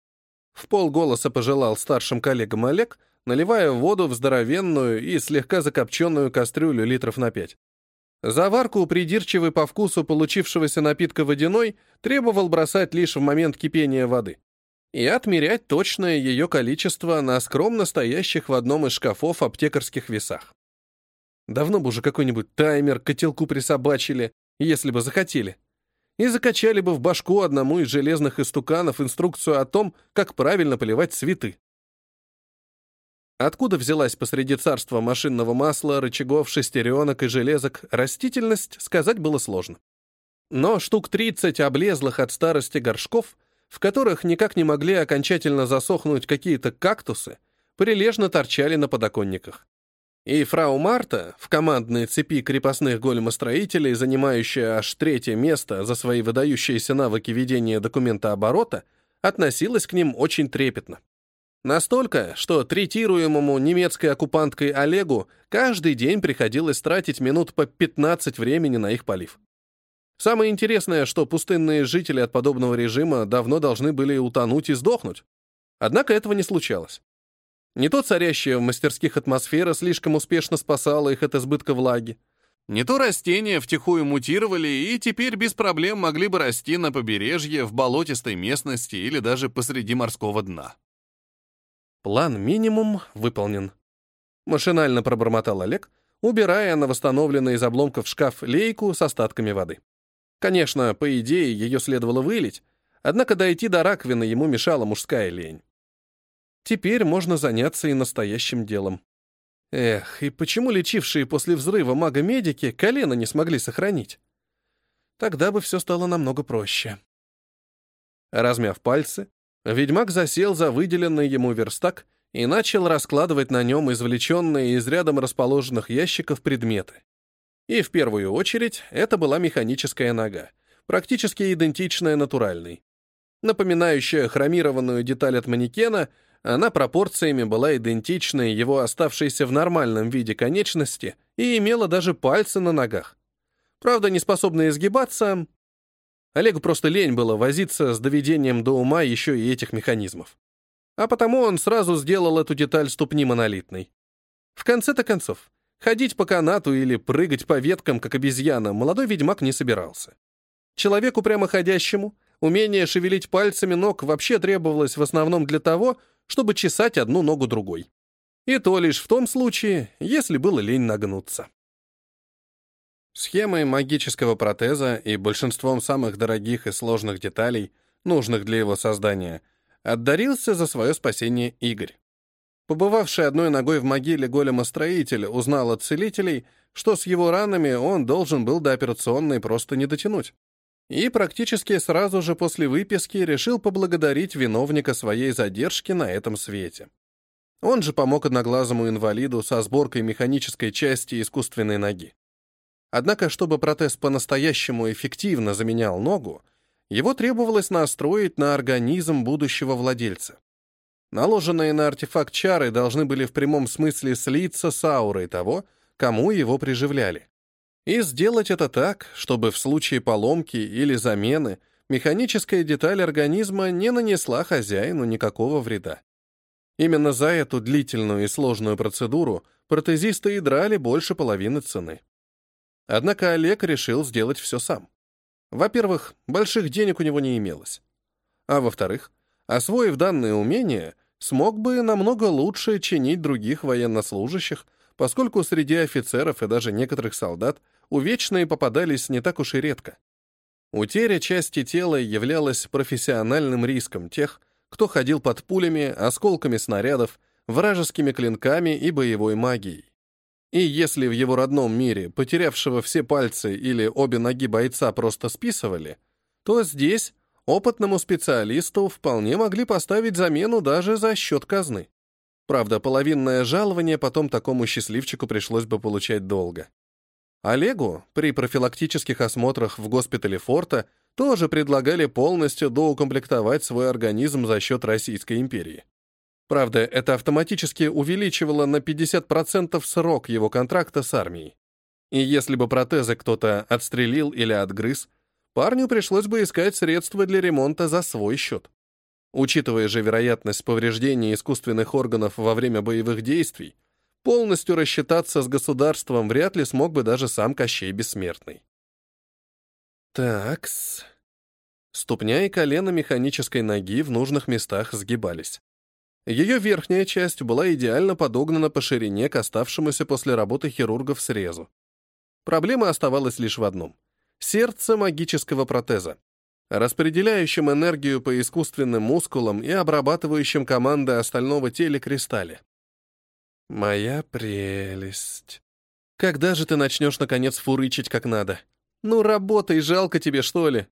в полголоса пожелал старшим коллегам Олег, наливая воду в здоровенную и слегка закопченную кастрюлю литров на пять. Заварку, придирчивый по вкусу получившегося напитка водяной, требовал бросать лишь в момент кипения воды и отмерять точное ее количество на скромно стоящих в одном из шкафов аптекарских весах. Давно бы уже какой-нибудь таймер котелку присобачили, если бы захотели, и закачали бы в башку одному из железных истуканов инструкцию о том, как правильно поливать цветы. Откуда взялась посреди царства машинного масла, рычагов, шестеренок и железок растительность, сказать было сложно. Но штук 30 облезлых от старости горшков — в которых никак не могли окончательно засохнуть какие-то кактусы, прилежно торчали на подоконниках. И фрау Марта, в командной цепи крепостных големостроителей, занимающая аж третье место за свои выдающиеся навыки ведения документа оборота, относилась к ним очень трепетно. Настолько, что третируемому немецкой оккупанткой Олегу каждый день приходилось тратить минут по 15 времени на их полив. Самое интересное, что пустынные жители от подобного режима давно должны были утонуть и сдохнуть. Однако этого не случалось. Не то царящая в мастерских атмосфера слишком успешно спасала их от избытка влаги, не то растения втихую мутировали и теперь без проблем могли бы расти на побережье, в болотистой местности или даже посреди морского дна. План минимум выполнен. Машинально пробормотал Олег, убирая на восстановленный из обломков шкаф лейку с остатками воды. Конечно, по идее, ее следовало вылить, однако дойти до раковины ему мешала мужская лень. Теперь можно заняться и настоящим делом. Эх, и почему лечившие после взрыва мага-медики колено не смогли сохранить? Тогда бы все стало намного проще. Размяв пальцы, Ведьмак засел за выделенный ему верстак и начал раскладывать на нем извлеченные из рядом расположенных ящиков предметы. И в первую очередь это была механическая нога, практически идентичная натуральной. Напоминающая хромированную деталь от манекена, она пропорциями была идентична его оставшейся в нормальном виде конечности и имела даже пальцы на ногах. Правда, не способные изгибаться, Олегу просто лень было возиться с доведением до ума еще и этих механизмов. А потому он сразу сделал эту деталь ступни монолитной. В конце-то концов, ходить по канату или прыгать по веткам, как обезьяна, молодой ведьмак не собирался. Человеку прямоходящему умение шевелить пальцами ног вообще требовалось в основном для того, чтобы чесать одну ногу другой. И то лишь в том случае, если было лень нагнуться. Схемой магического протеза и большинством самых дорогих и сложных деталей, нужных для его создания, отдарился за свое спасение Игорь. Побывавший одной ногой в могиле голема-строитель узнал от целителей, что с его ранами он должен был до операционной просто не дотянуть. И практически сразу же после выписки решил поблагодарить виновника своей задержки на этом свете. Он же помог одноглазому инвалиду со сборкой механической части искусственной ноги. Однако, чтобы протез по-настоящему эффективно заменял ногу, его требовалось настроить на организм будущего владельца. Наложенные на артефакт чары должны были в прямом смысле слиться с аурой того, кому его приживляли. И сделать это так, чтобы в случае поломки или замены механическая деталь организма не нанесла хозяину никакого вреда. Именно за эту длительную и сложную процедуру протезисты и драли больше половины цены. Однако Олег решил сделать все сам. Во-первых, больших денег у него не имелось. А во-вторых, освоив данные умения, смог бы намного лучше чинить других военнослужащих, поскольку среди офицеров и даже некоторых солдат увечные попадались не так уж и редко. Утеря части тела являлась профессиональным риском тех, кто ходил под пулями, осколками снарядов, вражескими клинками и боевой магией. И если в его родном мире потерявшего все пальцы или обе ноги бойца просто списывали, то здесь опытному специалисту вполне могли поставить замену даже за счет казны. Правда, половинное жалование потом такому счастливчику пришлось бы получать долго. Олегу при профилактических осмотрах в госпитале форта тоже предлагали полностью доукомплектовать свой организм за счет Российской империи. Правда, это автоматически увеличивало на 50% срок его контракта с армией. И если бы протезы кто-то отстрелил или отгрыз, парню пришлось бы искать средства для ремонта за свой счет. Учитывая же вероятность повреждения искусственных органов во время боевых действий, полностью рассчитаться с государством вряд ли смог бы даже сам Кощей Бессмертный. Такс. Ступня и колено механической ноги в нужных местах сгибались. Ее верхняя часть была идеально подогнана по ширине к оставшемуся после работы хирургов срезу. Проблема оставалась лишь в одном — сердце магического протеза, распределяющем энергию по искусственным мускулам и обрабатывающим команды остального тела кристалле. «Моя прелесть. Когда же ты начнешь, наконец, фурычить как надо? Ну, работай, жалко тебе, что ли?»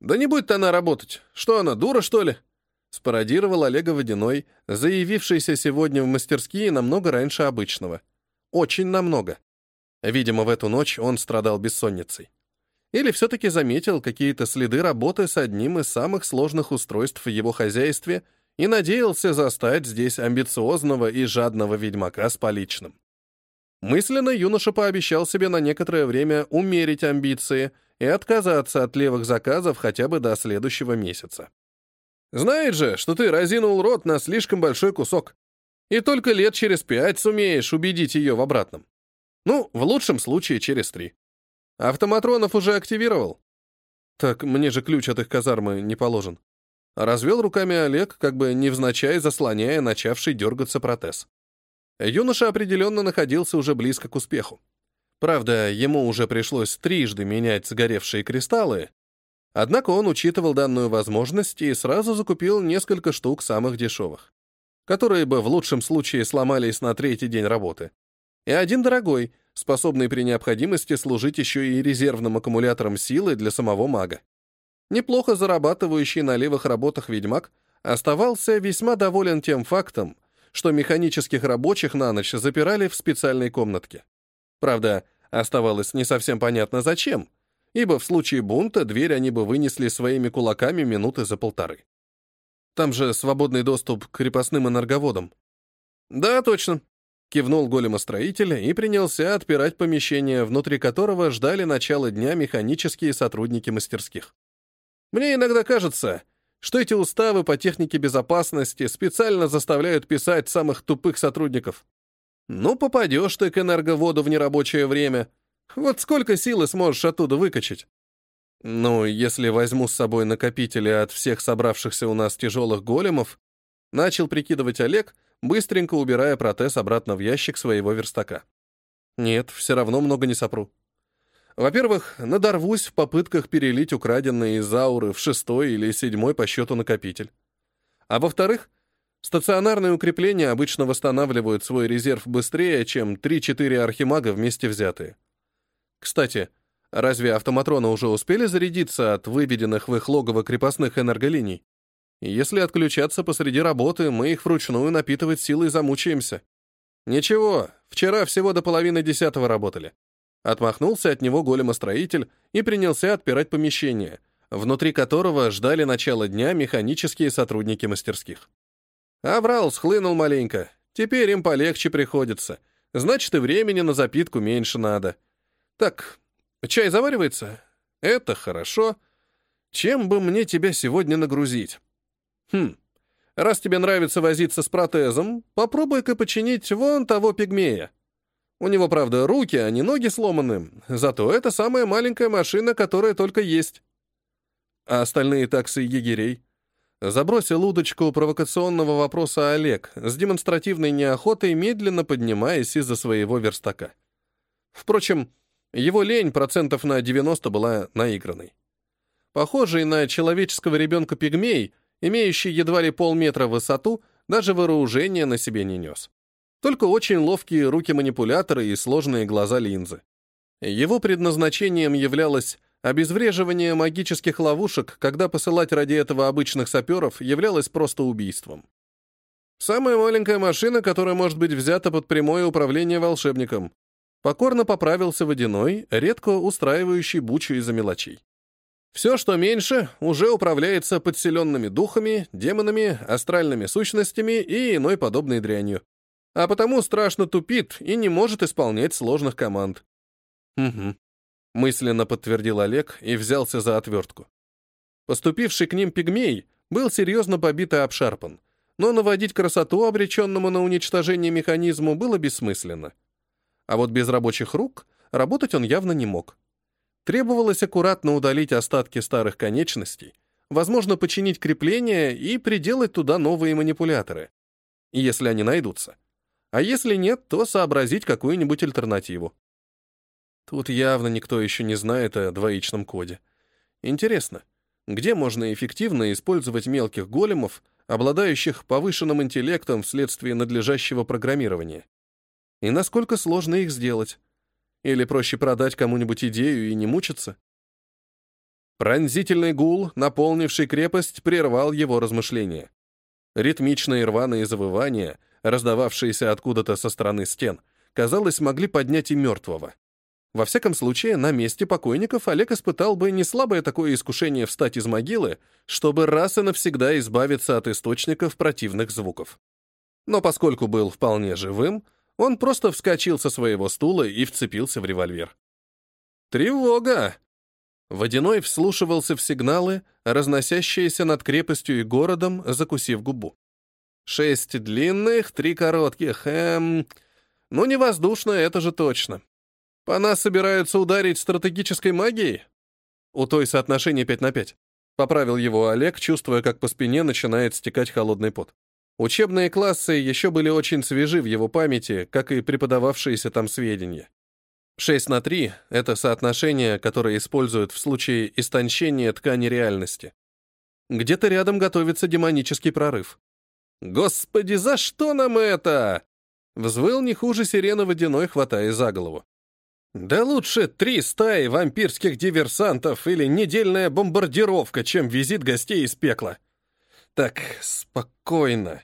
«Да не будет она работать. Что она, дура, что ли?» спародировал Олега Водяной, заявившийся сегодня в мастерские намного раньше обычного. Очень намного. Видимо, в эту ночь он страдал бессонницей. Или все-таки заметил какие-то следы работы с одним из самых сложных устройств в его хозяйстве и надеялся застать здесь амбициозного и жадного ведьмака с поличным. Мысленно юноша пообещал себе на некоторое время умерить амбиции и отказаться от левых заказов хотя бы до следующего месяца. Знает же, что ты разинул рот на слишком большой кусок, и только лет через пять сумеешь убедить ее в обратном. Ну, в лучшем случае через три. Автоматронов уже активировал. Так мне же ключ от их казармы не положен. Развел руками Олег, как бы невзначай заслоняя начавший дергаться протез. Юноша определенно находился уже близко к успеху. Правда, ему уже пришлось трижды менять сгоревшие кристаллы, однако он учитывал данную возможность и сразу закупил несколько штук самых дешевых, которые бы в лучшем случае сломались на третий день работы, и один дорогой, способный при необходимости служить еще и резервным аккумулятором силы для самого мага. Неплохо зарабатывающий на левых работах ведьмак оставался весьма доволен тем фактом, что механических рабочих на ночь запирали в специальной комнатке. Правда, оставалось не совсем понятно зачем, ибо в случае бунта дверь они бы вынесли своими кулаками минуты за полторы. Там же свободный доступ к крепостным энерговодам. Да, точно. Кивнул големостроитель и принялся отпирать помещение, внутри которого ждали начала дня механические сотрудники мастерских. Мне иногда кажется, что эти уставы по технике безопасности специально заставляют писать самых тупых сотрудников. Ну, попадешь ты к энерговоду в нерабочее время. Вот сколько силы сможешь оттуда выкачать? Ну, если возьму с собой накопители от всех собравшихся у нас тяжелых големов, начал прикидывать Олег — быстренько убирая протез обратно в ящик своего верстака. Нет, все равно много не сопру. Во-первых, надорвусь в попытках перелить украденные из ауры в шестой или седьмой по счету накопитель. А во-вторых, стационарные укрепления обычно восстанавливают свой резерв быстрее, чем 3-4 архимага вместе взятые. Кстати, разве автоматроны уже успели зарядиться от выведенных в их логово крепостных энерголиний? Если отключаться посреди работы, мы их вручную напитывать силой замучаемся. Ничего, вчера всего до половины десятого работали. Отмахнулся от него големостроитель и принялся отпирать помещение, внутри которого ждали начала дня механические сотрудники мастерских. Аврал схлынул маленько. Теперь им полегче приходится. Значит, и времени на запитку меньше надо. Так, чай заваривается? Это хорошо. Чем бы мне тебя сегодня нагрузить? Хм, раз тебе нравится возиться с протезом, попробуй-ка починить вон того пигмея. У него, правда, руки, а не ноги сломаны, зато это самая маленькая машина, которая только есть. А остальные таксы егерей? Забросил удочку провокационного вопроса Олег, с демонстративной неохотой медленно поднимаясь из-за своего верстака. Впрочем, его лень процентов на 90 была наигранной. Похожий на человеческого ребенка пигмей имеющий едва ли полметра в высоту, даже вооружение на себе не нес. Только очень ловкие руки-манипуляторы и сложные глаза-линзы. Его предназначением являлось обезвреживание магических ловушек, когда посылать ради этого обычных саперов являлось просто убийством. Самая маленькая машина, которая может быть взята под прямое управление волшебником. Покорно поправился водяной, редко устраивающий бучу из-за мелочей. Все, что меньше, уже управляется подселенными духами, демонами, астральными сущностями и иной подобной дрянью. А потому страшно тупит и не может исполнять сложных команд. Угу. Мысленно подтвердил Олег и взялся за отвертку. Поступивший к ним пигмей был серьезно побит и обшарпан, но наводить красоту обреченному на уничтожение механизму было бессмысленно. А вот без рабочих рук работать он явно не мог. Требовалось аккуратно удалить остатки старых конечностей, возможно, починить крепления и приделать туда новые манипуляторы, если они найдутся. А если нет, то сообразить какую-нибудь альтернативу. Тут явно никто еще не знает о двоичном коде. Интересно, где можно эффективно использовать мелких големов, обладающих повышенным интеллектом вследствие надлежащего программирования? И насколько сложно их сделать? Или проще продать кому-нибудь идею и не мучиться? Пронзительный гул, наполнивший крепость, прервал его размышления. Ритмичные рваные завывания, раздававшиеся откуда-то со стороны стен, казалось, могли поднять и мертвого. Во всяком случае, на месте покойников Олег испытал бы не слабое такое искушение встать из могилы, чтобы раз и навсегда избавиться от источников противных звуков. Но поскольку был вполне живым, он просто вскочил со своего стула и вцепился в револьвер. «Тревога!» Водяной вслушивался в сигналы, разносящиеся над крепостью и городом, закусив губу. Шесть длинных, три коротких, эм... Ну, не воздушно, это же точно. По нас собираются ударить стратегической магией? У той соотношение 5 на 5. Поправил его Олег, чувствуя, как по спине начинает стекать холодный пот. Учебные классы еще были очень свежи в его памяти, как и преподававшиеся там сведения. 6 на 3 — это соотношение, которое используют в случае истончения ткани реальности. Где-то рядом готовится демонический прорыв. «Господи, за что нам это?» Взвыл не хуже сирены водяной, хватая за голову. Да лучше три стаи вампирских диверсантов или недельная бомбардировка, чем визит гостей из пекла. Так, спокойно.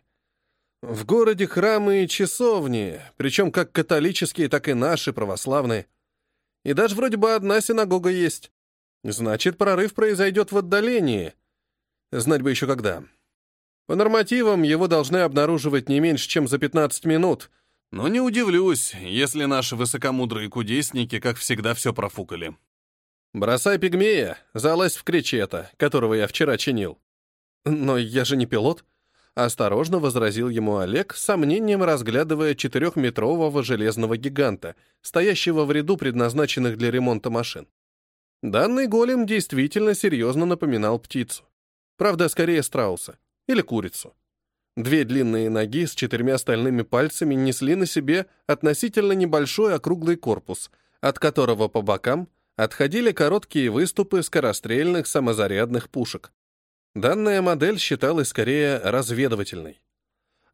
В городе храмы и часовни, причем как католические, так и наши, православные. И даже вроде бы одна синагога есть. Значит, прорыв произойдет в отдалении. Знать бы еще когда. По нормативам его должны обнаруживать не меньше, чем за 15 минут — но не удивлюсь, если наши высокомудрые кудесники, как всегда, все профукали. «Бросай пигмея, залазь в кричета, которого я вчера чинил». «Но я же не пилот», — осторожно возразил ему Олег, с сомнением разглядывая четырехметрового железного гиганта, стоящего в ряду предназначенных для ремонта машин. Данный голем действительно серьезно напоминал птицу. Правда, скорее страуса или курицу. Две длинные ноги с четырьмя стальными пальцами несли на себе относительно небольшой округлый корпус, от которого по бокам отходили короткие выступы скорострельных самозарядных пушек. Данная модель считалась скорее разведывательной.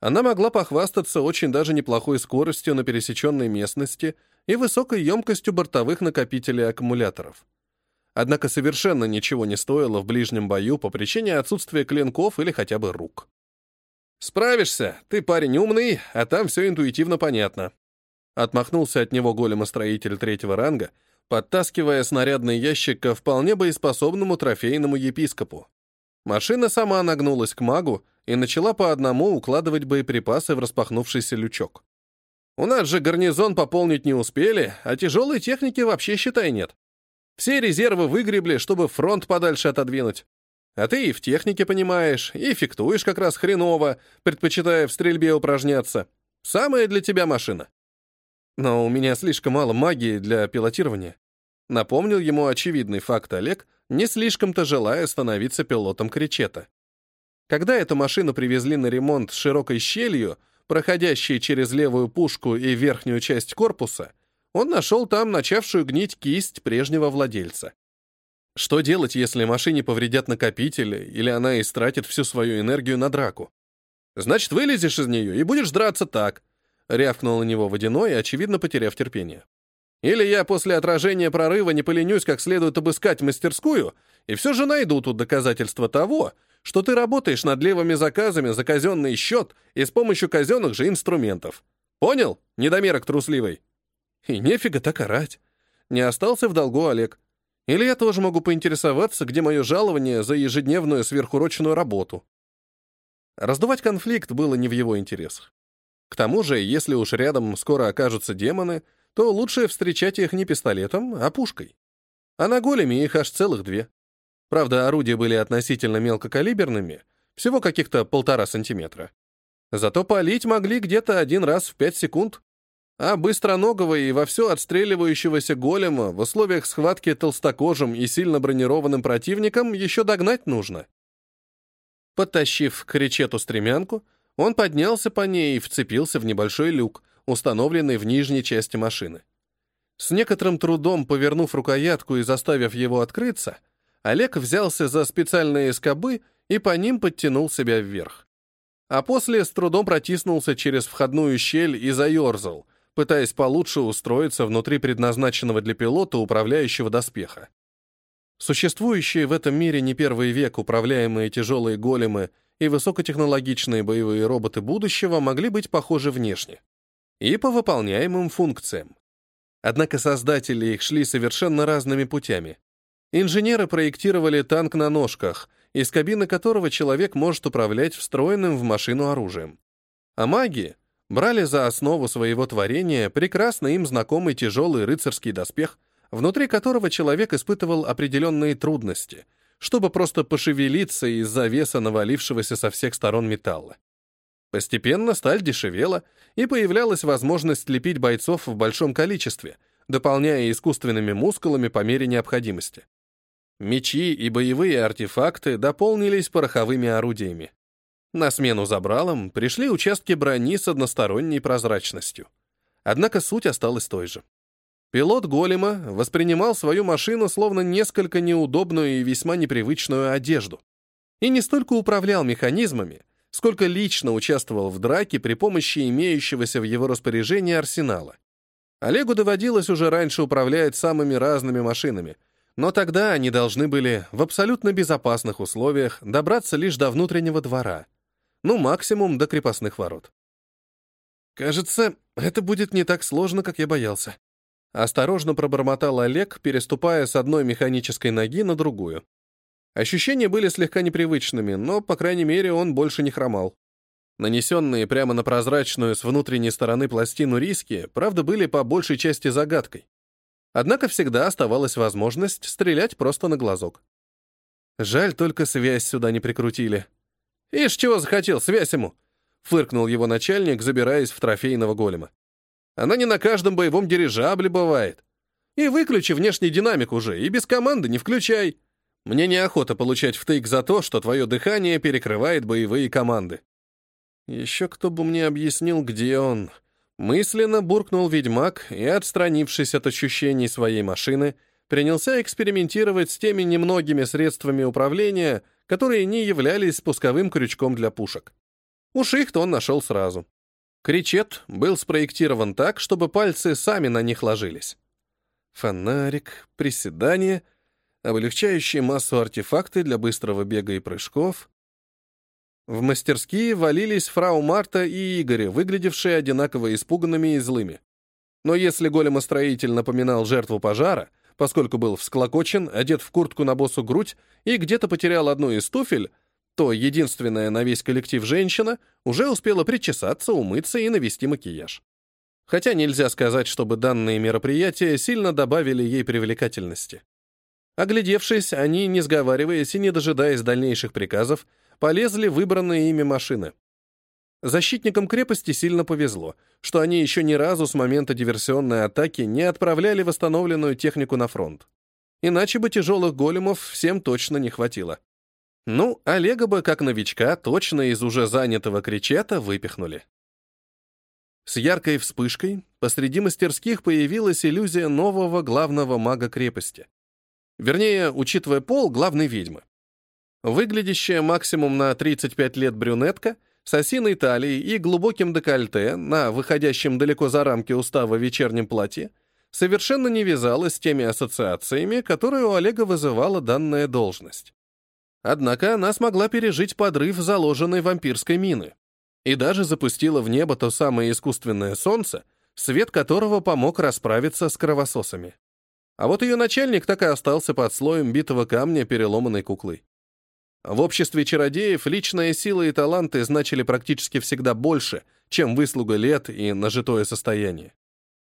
Она могла похвастаться очень даже неплохой скоростью на пересеченной местности и высокой емкостью бортовых накопителей аккумуляторов. Однако совершенно ничего не стоило в ближнем бою по причине отсутствия клинков или хотя бы рук. «Справишься, ты парень умный, а там все интуитивно понятно». Отмахнулся от него големостроитель третьего ранга, подтаскивая снарядный ящик ко вполне боеспособному трофейному епископу. Машина сама нагнулась к магу и начала по одному укладывать боеприпасы в распахнувшийся лючок. «У нас же гарнизон пополнить не успели, а тяжелой техники вообще, считай, нет. Все резервы выгребли, чтобы фронт подальше отодвинуть. А ты и в технике понимаешь, и фехтуешь как раз хреново, предпочитая в стрельбе упражняться. Самая для тебя машина. Но у меня слишком мало магии для пилотирования. Напомнил ему очевидный факт Олег, не слишком-то желая становиться пилотом кричета. Когда эту машину привезли на ремонт с широкой щелью, проходящей через левую пушку и верхнюю часть корпуса, он нашел там начавшую гнить кисть прежнего владельца. Что делать, если машине повредят накопители, или она истратит всю свою энергию на драку? Значит, вылезешь из нее и будешь драться так. Рявкнул на него водяной, очевидно, потеряв терпение. Или я после отражения прорыва не поленюсь как следует обыскать мастерскую, и все же найду тут доказательства того, что ты работаешь над левыми заказами за казенный счет и с помощью казенных же инструментов. Понял, недомерок трусливый? И нефига так орать. Не остался в долгу Олег. Или я тоже могу поинтересоваться, где мое жалование за ежедневную сверхурочную работу. Раздувать конфликт было не в его интересах. К тому же, если уж рядом скоро окажутся демоны, то лучше встречать их не пистолетом, а пушкой. А на големе их аж целых две. Правда, орудия были относительно мелкокалиберными, всего каких-то полтора сантиметра. Зато палить могли где-то один раз в пять секунд, а быстроногого и вовсю отстреливающегося голема в условиях схватки толстокожим и сильно бронированным противником еще догнать нужно. Подтащив к речету стремянку, он поднялся по ней и вцепился в небольшой люк, установленный в нижней части машины. С некоторым трудом повернув рукоятку и заставив его открыться, Олег взялся за специальные скобы и по ним подтянул себя вверх. А после с трудом протиснулся через входную щель и заерзал, пытаясь получше устроиться внутри предназначенного для пилота управляющего доспеха. Существующие в этом мире не первый век управляемые тяжелые големы и высокотехнологичные боевые роботы будущего могли быть похожи внешне. И по выполняемым функциям. Однако создатели их шли совершенно разными путями. Инженеры проектировали танк на ножках, из кабины которого человек может управлять встроенным в машину оружием. А маги брали за основу своего творения прекрасно им знакомый тяжелый рыцарский доспех, внутри которого человек испытывал определенные трудности, чтобы просто пошевелиться из-за веса навалившегося со всех сторон металла. Постепенно сталь дешевела, и появлялась возможность лепить бойцов в большом количестве, дополняя искусственными мускулами по мере необходимости. Мечи и боевые артефакты дополнились пороховыми орудиями. На смену забралам пришли участки брони с односторонней прозрачностью. Однако суть осталась той же. Пилот голема воспринимал свою машину словно несколько неудобную и весьма непривычную одежду. И не столько управлял механизмами, сколько лично участвовал в драке при помощи имеющегося в его распоряжении арсенала. Олегу доводилось уже раньше управлять самыми разными машинами, но тогда они должны были в абсолютно безопасных условиях добраться лишь до внутреннего двора, ну, максимум до крепостных ворот. «Кажется, это будет не так сложно, как я боялся», Осторожно пробормотал Олег, переступая с одной механической ноги на другую. Ощущения были слегка непривычными, но, по крайней мере, он больше не хромал. Нанесенные прямо на прозрачную с внутренней стороны пластину риски, правда, были по большей части загадкой. Однако всегда оставалась возможность стрелять просто на глазок. Жаль, только связь сюда не прикрутили. «Ишь, чего захотел, связь ему!» — фыркнул его начальник, забираясь в трофейного голема. Она не на каждом боевом дирижабле бывает. И выключи внешний динамик уже, и без команды не включай. Мне неохота получать втык за то, что твое дыхание перекрывает боевые команды. Еще кто бы мне объяснил, где он. Мысленно буркнул ведьмак и, отстранившись от ощущений своей машины, принялся экспериментировать с теми немногими средствами управления, которые не являлись спусковым крючком для пушек. Уж их-то он нашел сразу. Кричет был спроектирован так, чтобы пальцы сами на них ложились. Фонарик, приседание, облегчающие массу артефакты для быстрого бега и прыжков. В мастерские валились фрау Марта и Игорь, выглядевшие одинаково испуганными и злыми. Но если големостроитель напоминал жертву пожара, поскольку был всклокочен, одет в куртку на босу грудь и где-то потерял одну из туфель, то единственная на весь коллектив женщина уже успела причесаться, умыться и навести макияж. Хотя нельзя сказать, чтобы данные мероприятия сильно добавили ей привлекательности. Оглядевшись, они, не сговариваясь и не дожидаясь дальнейших приказов, полезли в выбранные ими машины. Защитникам крепости сильно повезло, что они еще ни разу с момента диверсионной атаки не отправляли восстановленную технику на фронт. Иначе бы тяжелых големов всем точно не хватило. Ну, Олега бы, как новичка, точно из уже занятого кричета выпихнули. С яркой вспышкой посреди мастерских появилась иллюзия нового главного мага крепости. Вернее, учитывая пол главной ведьмы. Выглядящая максимум на 35 лет брюнетка с осиной талией и глубоким декольте на выходящем далеко за рамки устава вечернем платье совершенно не вязалась с теми ассоциациями, которые у Олега вызывала данная должность. Однако она смогла пережить подрыв заложенной вампирской мины и даже запустила в небо то самое искусственное солнце, свет которого помог расправиться с кровососами. А вот ее начальник так и остался под слоем битого камня переломанной куклой. В обществе чародеев личная сила и таланты значили практически всегда больше, чем выслуга лет и нажитое состояние.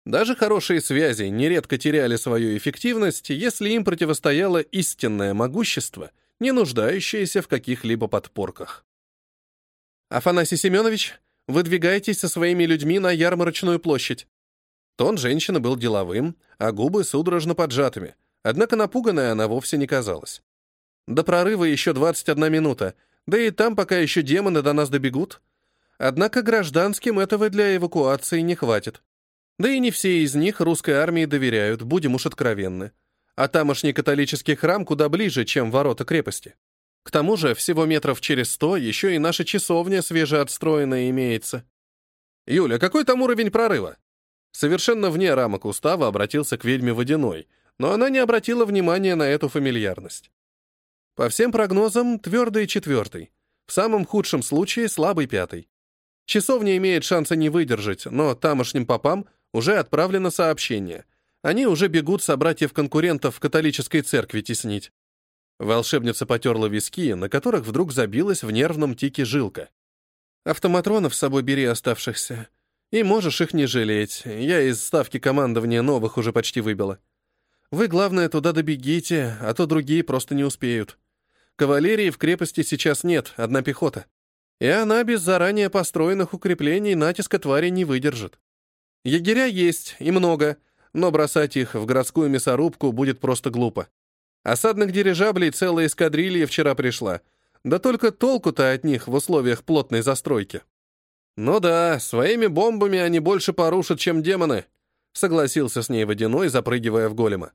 Даже хорошие связи нередко теряли свою эффективность, если им противостояло истинное могущество — не нуждающиеся в каких-либо подпорках. «Афанасий Семенович, выдвигайтесь со своими людьми на ярмарочную площадь». Тон женщины был деловым, а губы судорожно поджатыми, однако напуганная она вовсе не казалась. До прорыва еще 21 минута, да и там пока еще демоны до нас добегут. Однако гражданским этого для эвакуации не хватит. Да и не все из них русской армии доверяют, будем уж откровенны а тамошний католический храм куда ближе, чем ворота крепости. К тому же, всего метров через сто еще и наша часовня свежеотстроенная имеется. «Юля, какой там уровень прорыва?» Совершенно вне рамок устава обратился к ведьме Водяной, но она не обратила внимания на эту фамильярность. По всем прогнозам, твердый четвертый, в самом худшем случае слабый пятый. Часовня имеет шансы не выдержать, но тамошним попам уже отправлено сообщение. Они уже бегут собратьев-конкурентов в католической церкви теснить. Волшебница потерла виски, на которых вдруг забилась в нервном тике жилка. «Автоматронов с собой бери оставшихся. И можешь их не жалеть. Я из ставки командования новых уже почти выбила. Вы, главное, туда добегите, а то другие просто не успеют. Кавалерии в крепости сейчас нет, одна пехота. И она без заранее построенных укреплений натиска твари не выдержит. Егеря есть, и много, но бросать их в городскую мясорубку будет просто глупо. Осадных дирижаблей целая эскадрилья вчера пришла. Да только толку-то от них в условиях плотной застройки. Ну да, своими бомбами они больше порушат, чем демоны, согласился с ней Водяной, запрыгивая в голема.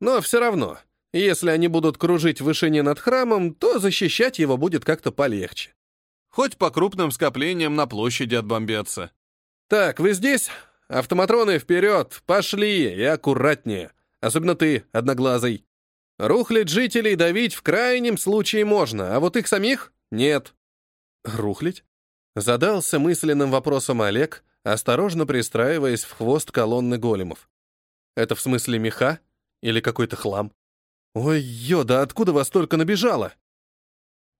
Но все равно, если они будут кружить в вышине над храмом, то защищать его будет как-то полегче. Хоть по крупным скоплениям на площади отбомбятся. Так, вы здесь? Автоматроны вперед, пошли и аккуратнее. Особенно ты, одноглазый. Рухлить жителей давить в крайнем случае можно, а вот их самих — нет. Рухлить? Задался мысленным вопросом Олег, осторожно пристраиваясь в хвост колонны големов. Это в смысле меха? Или какой-то хлам? Ой, йода, откуда вас только набежало?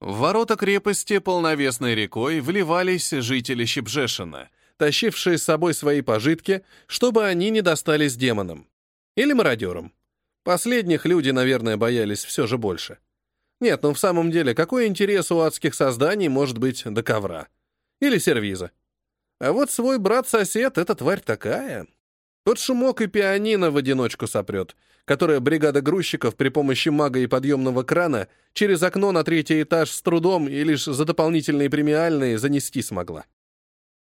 В ворота крепости полновесной рекой вливались жители Щебжешина, тащившие с собой свои пожитки, чтобы они не достались демонам. Или мародерам. Последних люди, наверное, боялись все же больше. Нет, ну в самом деле, какой интерес у адских созданий может быть до ковра? Или сервиза? А вот свой брат-сосед — эта тварь такая. Тот шумок и пианино в одиночку сопрет, которая бригада грузчиков при помощи мага и подъемного крана через окно на третий этаж с трудом и лишь за дополнительные премиальные занести смогла.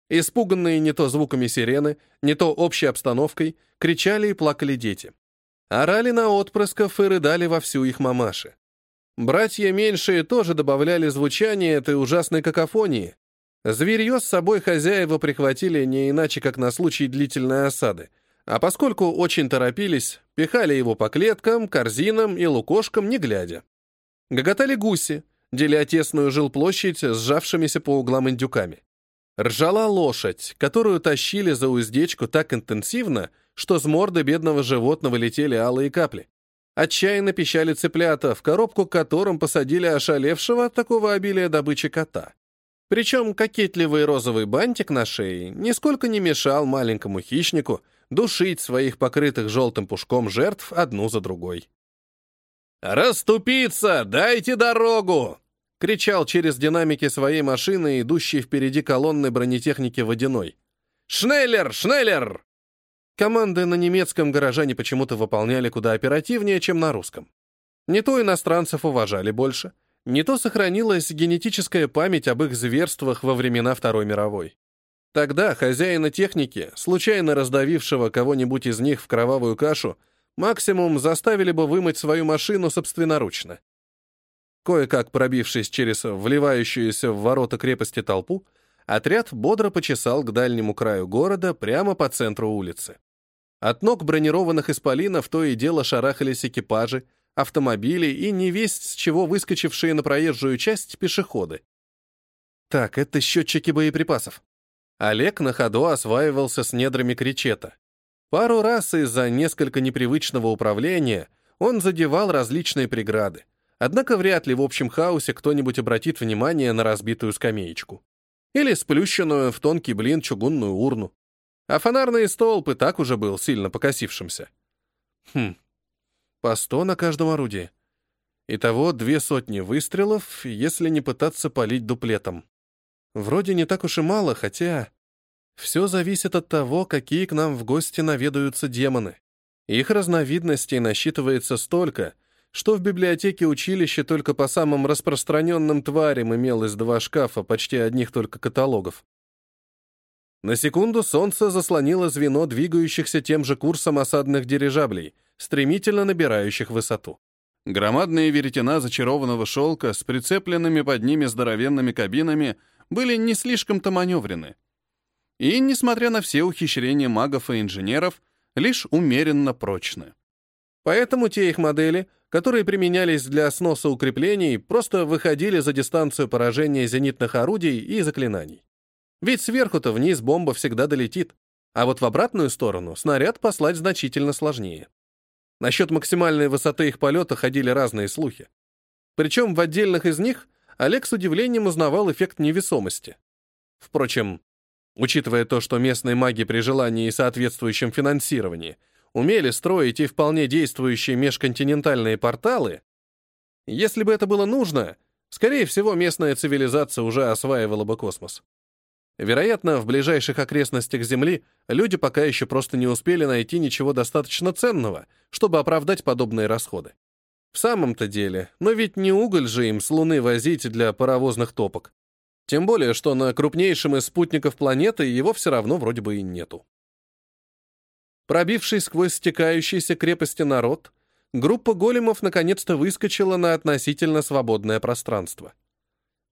Испуганные не то звуками сирены, не то общей обстановкой, кричали и плакали дети. Орали на отпрысков и рыдали во всю их мамаши. Братья меньшие тоже добавляли звучание этой ужасной какофонии. Зверье с собой хозяева прихватили не иначе, как на случай длительной осады, а поскольку очень торопились, пихали его по клеткам, корзинам и лукошкам, не глядя. Гоготали гуси, деля тесную жилплощадь сжавшимися по углам индюками. Ржала лошадь, которую тащили за уздечку так интенсивно, что с морды бедного животного летели алые капли. Отчаянно пищали цыплята, в коробку к которым посадили ошалевшего от такого обилия добычи кота. Причем кокетливый розовый бантик на шее нисколько не мешал маленькому хищнику душить своих покрытых желтым пушком жертв одну за другой. «Раступиться! Дайте дорогу!» — кричал через динамики своей машины, идущей впереди колонны бронетехники водяной. «Шнеллер! Шнеллер!» Команды на немецком горожане почему-то выполняли куда оперативнее, чем на русском. Не то иностранцев уважали больше, не то сохранилась генетическая память об их зверствах во времена Второй мировой. Тогда хозяина техники, случайно раздавившего кого-нибудь из них в кровавую кашу, максимум заставили бы вымыть свою машину собственноручно. Кое-как пробившись через вливающуюся в ворота крепости толпу, отряд бодро почесал к дальнему краю города прямо по центру улицы. От ног бронированных исполинов то и дело шарахались экипажи, автомобили и невесть с чего выскочившие на проезжую часть пешеходы. Так, это счетчики боеприпасов. Олег на ходу осваивался с недрами кричета. Пару раз из-за несколько непривычного управления он задевал различные преграды. Однако вряд ли в общем хаосе кто-нибудь обратит внимание на разбитую скамеечку. Или сплющенную в тонкий блин чугунную урну а фонарный столб и так уже был сильно покосившимся. Хм, по сто на каждом орудии. Итого две сотни выстрелов, если не пытаться палить дуплетом. Вроде не так уж и мало, хотя... Все зависит от того, какие к нам в гости наведаются демоны. Их разновидностей насчитывается столько, что в библиотеке училища только по самым распространенным тварям имелось два шкафа почти одних только каталогов. На секунду солнце заслонило звено двигающихся тем же курсом осадных дирижаблей, стремительно набирающих высоту. Громадные веретена зачарованного шелка с прицепленными под ними здоровенными кабинами были не слишком-то маневрены. И, несмотря на все ухищрения магов и инженеров, лишь умеренно прочны. Поэтому те их модели, которые применялись для сноса укреплений, просто выходили за дистанцию поражения зенитных орудий и заклинаний. Ведь сверху-то вниз бомба всегда долетит, а вот в обратную сторону снаряд послать значительно сложнее. Насчет максимальной высоты их полета ходили разные слухи. Причем в отдельных из них Олег с удивлением узнавал эффект невесомости. Впрочем, учитывая то, что местные маги при желании и соответствующем финансировании умели строить и вполне действующие межконтинентальные порталы, если бы это было нужно, скорее всего, местная цивилизация уже осваивала бы космос. Вероятно, в ближайших окрестностях Земли люди пока еще просто не успели найти ничего достаточно ценного, чтобы оправдать подобные расходы. В самом-то деле, но ведь не уголь же им с Луны возить для паровозных топок. Тем более, что на крупнейшем из спутников планеты его все равно вроде бы и нету. Пробившись сквозь стекающиеся крепости народ, группа големов наконец-то выскочила на относительно свободное пространство.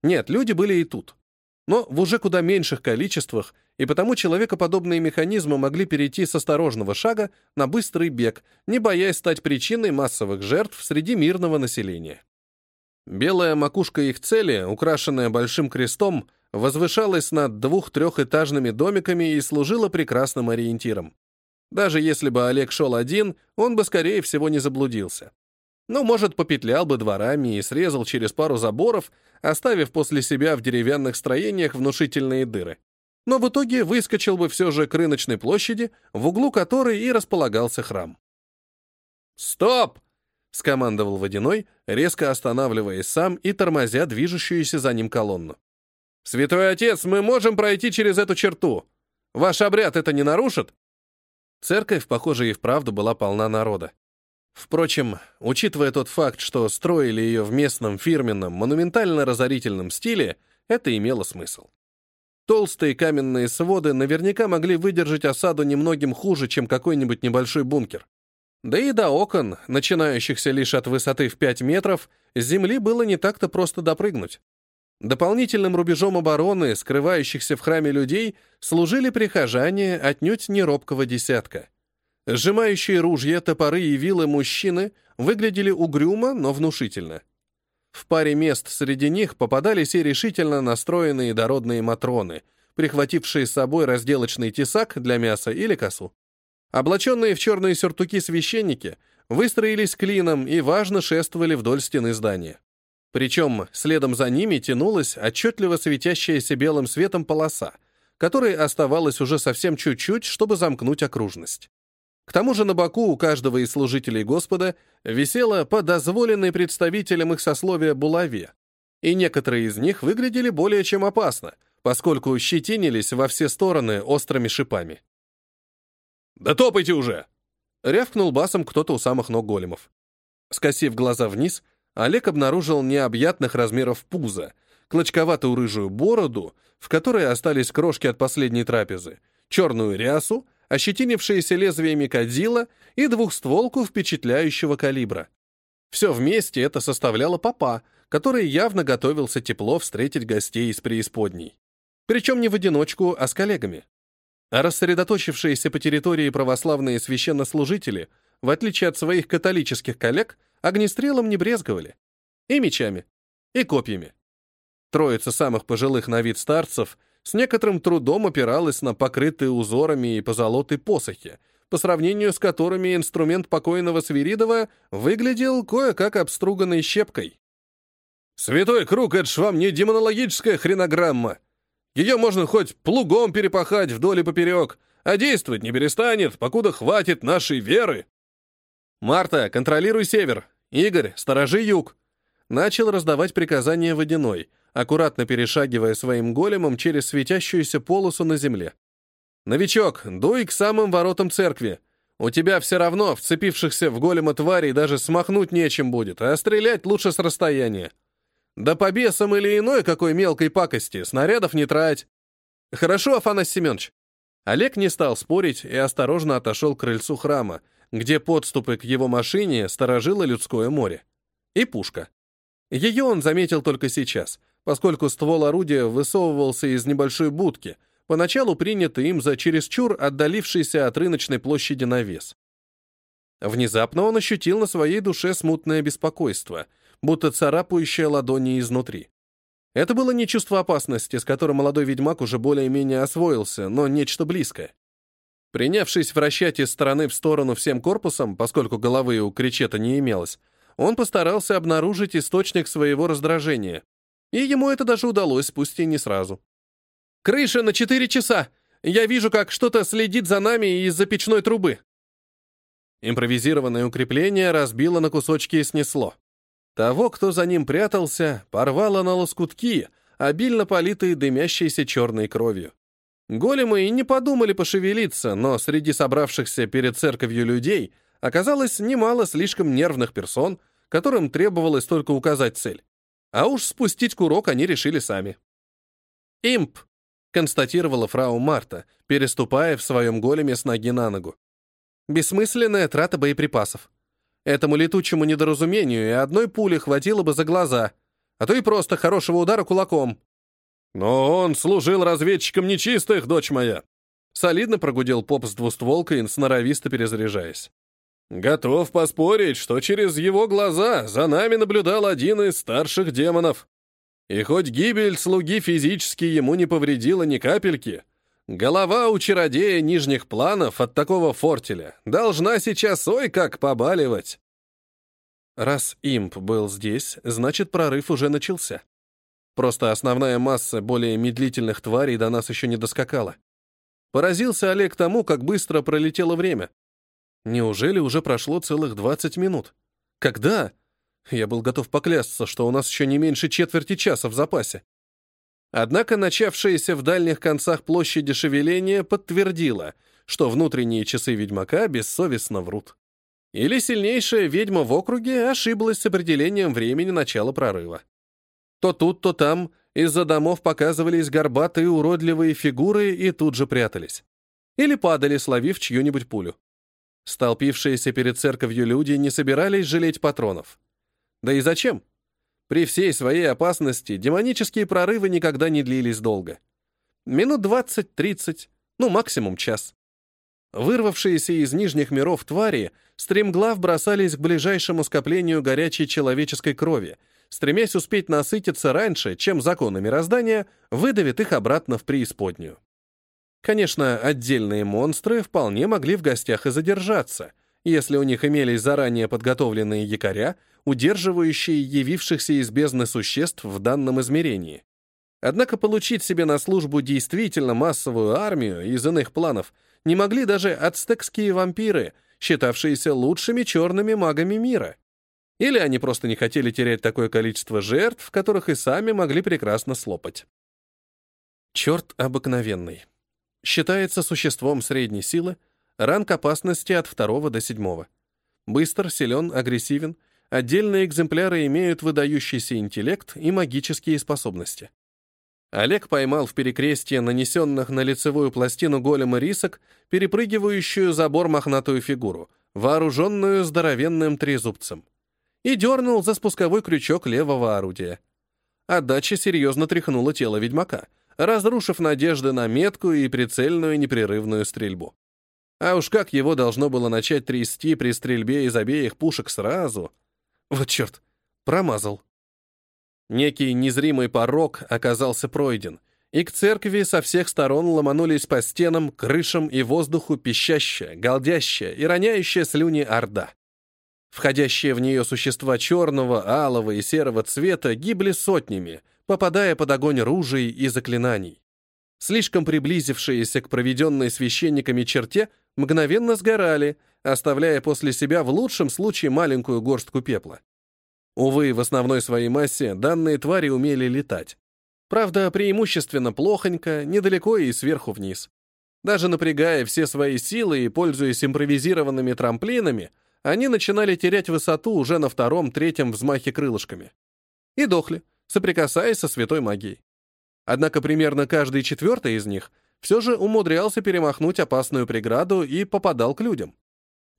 Нет, люди были и тут но в уже куда меньших количествах, и потому человекоподобные механизмы могли перейти с осторожного шага на быстрый бег, не боясь стать причиной массовых жертв среди мирного населения. Белая макушка их цели, украшенная большим крестом, возвышалась над двух-трехэтажными домиками и служила прекрасным ориентиром. Даже если бы Олег шел один, он бы, скорее всего, не заблудился. Ну, может, попетлял бы дворами и срезал через пару заборов, оставив после себя в деревянных строениях внушительные дыры. Но в итоге выскочил бы все же к рыночной площади, в углу которой и располагался храм. «Стоп!» — скомандовал Водяной, резко останавливаясь сам и тормозя движущуюся за ним колонну. «Святой Отец, мы можем пройти через эту черту. Ваш обряд это не нарушит?» Церковь, похоже, и вправду была полна народа. Впрочем, учитывая тот факт, что строили ее в местном фирменном, монументально-разорительном стиле, это имело смысл. Толстые каменные своды наверняка могли выдержать осаду немногим хуже, чем какой-нибудь небольшой бункер. Да и до окон, начинающихся лишь от высоты в 5 метров, с земли было не так-то просто допрыгнуть. Дополнительным рубежом обороны, скрывающихся в храме людей, служили прихожане отнюдь не робкого десятка. Сжимающие ружья, топоры и вилы мужчины выглядели угрюмо, но внушительно. В паре мест среди них попадались и решительно настроенные дородные матроны, прихватившие с собой разделочный тесак для мяса или косу. Облаченные в черные сюртуки священники выстроились клином и важно шествовали вдоль стены здания. Причем следом за ними тянулась отчетливо светящаяся белым светом полоса, которой оставалось уже совсем чуть-чуть, чтобы замкнуть окружность. К тому же на боку у каждого из служителей Господа висело по дозволенной представителям их сословия булаве, и некоторые из них выглядели более чем опасно, поскольку щетинились во все стороны острыми шипами. «Да топайте уже!» — рявкнул басом кто-то у самых ног големов. Скосив глаза вниз, Олег обнаружил необъятных размеров пузо, клочковатую рыжую бороду, в которой остались крошки от последней трапезы, черную рясу ощетинившиеся лезвиями кадила и двухстволку впечатляющего калибра. Все вместе это составляло папа, который явно готовился тепло встретить гостей из преисподней. Причем не в одиночку, а с коллегами. А рассредоточившиеся по территории православные священнослужители, в отличие от своих католических коллег, огнестрелом не брезговали. И мечами, и копьями. Троица самых пожилых на вид старцев — с некоторым трудом опиралась на покрытые узорами и позолотой посохи, по сравнению с которыми инструмент покойного Свиридова выглядел кое-как обструганной щепкой. «Святой круг — это ж вам не демонологическая хренограмма. Ее можно хоть плугом перепахать вдоль и поперек, а действовать не перестанет, покуда хватит нашей веры». «Марта, контролируй север. Игорь, сторожи юг». Начал раздавать приказания Водяной — аккуратно перешагивая своим големом через светящуюся полосу на земле. «Новичок, дуй к самым воротам церкви. У тебя все равно вцепившихся в голема тварей даже смахнуть нечем будет, а стрелять лучше с расстояния. Да по бесам или иной какой мелкой пакости, снарядов не трать. Хорошо, Афанас Семенович». Олег не стал спорить и осторожно отошел к крыльцу храма, где подступы к его машине сторожило людское море. И пушка. Ее он заметил только сейчас — поскольку ствол орудия высовывался из небольшой будки, поначалу принятый им за чересчур отдалившийся от рыночной площади навес. Внезапно он ощутил на своей душе смутное беспокойство, будто царапающее ладони изнутри. Это было не чувство опасности, с которым молодой ведьмак уже более-менее освоился, но нечто близкое. Принявшись вращать из стороны в сторону всем корпусом, поскольку головы у кричета не имелось, он постарался обнаружить источник своего раздражения. И ему это даже удалось, пусть и не сразу. «Крыша на четыре часа! Я вижу, как что-то следит за нами из-за печной трубы!» Импровизированное укрепление разбило на кусочки и снесло. Того, кто за ним прятался, порвало на лоскутки, обильно политые дымящейся черной кровью. Големы и не подумали пошевелиться, но среди собравшихся перед церковью людей оказалось немало слишком нервных персон, которым требовалось только указать цель. А уж спустить курок они решили сами. «Имп», — констатировала фрау Марта, переступая в своем големе с ноги на ногу. «Бессмысленная трата боеприпасов. Этому летучему недоразумению и одной пули хватило бы за глаза, а то и просто хорошего удара кулаком. «Но он служил разведчиком нечистых, дочь моя!» Солидно прогудел поп с двустволкой, сноровисто перезаряжаясь. «Готов поспорить, что через его глаза за нами наблюдал один из старших демонов. И хоть гибель слуги физически ему не повредила ни капельки, голова у чародея нижних планов от такого фортеля должна сейчас ой как побаливать». Раз имп был здесь, значит, прорыв уже начался. Просто основная масса более медлительных тварей до нас еще не доскакала. Поразился Олег тому, как быстро пролетело время. Неужели уже прошло целых 20 минут? Когда? Я был готов поклясться, что у нас еще не меньше четверти часа в запасе. Однако начавшееся в дальних концах площади шевеление подтвердило, что внутренние часы ведьмака бессовестно врут. Или сильнейшая ведьма в округе ошиблась с определением времени начала прорыва. То тут, то там из-за домов показывались горбатые уродливые фигуры и тут же прятались. Или падали, словив чью-нибудь пулю. Столпившиеся перед церковью люди не собирались жалеть патронов. Да и зачем? При всей своей опасности демонические прорывы никогда не длились долго. Минут двадцать-тридцать, ну максимум час. Вырвавшиеся из нижних миров твари стремглав бросались к ближайшему скоплению горячей человеческой крови — стремясь успеть насытиться раньше, чем законы мироздания выдавит их обратно в преисподнюю. Конечно, отдельные монстры вполне могли в гостях и задержаться, если у них имелись заранее подготовленные якоря, удерживающие явившихся из бездны существ в данном измерении. Однако получить себе на службу действительно массовую армию из иных планов не могли даже ацтекские вампиры, считавшиеся лучшими черными магами мира. Или они просто не хотели терять такое количество жертв, которых и сами могли прекрасно слопать. Черт обыкновенный. Считается существом средней силы, ранг опасности от второго до седьмого. Быстр, силен, агрессивен, отдельные экземпляры имеют выдающийся интеллект и магические способности. Олег поймал в перекрестье нанесенных на лицевую пластину голема рисок, перепрыгивающую забор мохнатую фигуру, вооруженную здоровенным трезубцем и дернул за спусковой крючок левого орудия. Отдача серьезно тряхнула тело ведьмака, разрушив надежды на меткую и прицельную непрерывную стрельбу. А уж как его должно было начать трясти при стрельбе из обеих пушек сразу. Вот черт, промазал. Некий незримый порог оказался пройден, и к церкви со всех сторон ломанулись по стенам, крышам и воздуху пищащая, галдящая и роняющая слюни орда. Входящие в нее существа черного, алого и серого цвета гибли сотнями, попадая под огонь ружей и заклинаний. Слишком приблизившиеся к проведенной священниками черте мгновенно сгорали, оставляя после себя в лучшем случае маленькую горстку пепла. Увы, в основной своей массе данные твари умели летать. Правда, преимущественно плохонько, недалеко и сверху вниз. Даже напрягая все свои силы и пользуясь импровизированными трамплинами, они начинали терять высоту уже на втором-третьем взмахе крылышками. И дохли, соприкасаясь со святой магией. Однако примерно каждый четвертый из них все же умудрялся перемахнуть опасную преграду и попадал к людям.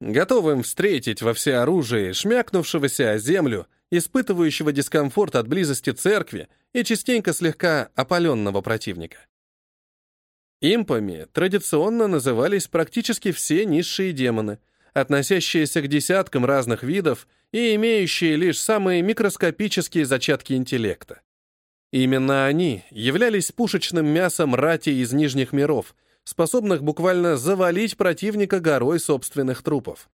Готовым встретить во всеоружии шмякнувшегося о землю, испытывающего дискомфорт от близости церкви и частенько слегка опаленного противника. Импами традиционно назывались практически все низшие демоны — относящиеся к десяткам разных видов и имеющие лишь самые микроскопические зачатки интеллекта. Именно они являлись пушечным мясом рати из нижних миров, способных буквально завалить противника горой собственных трупов.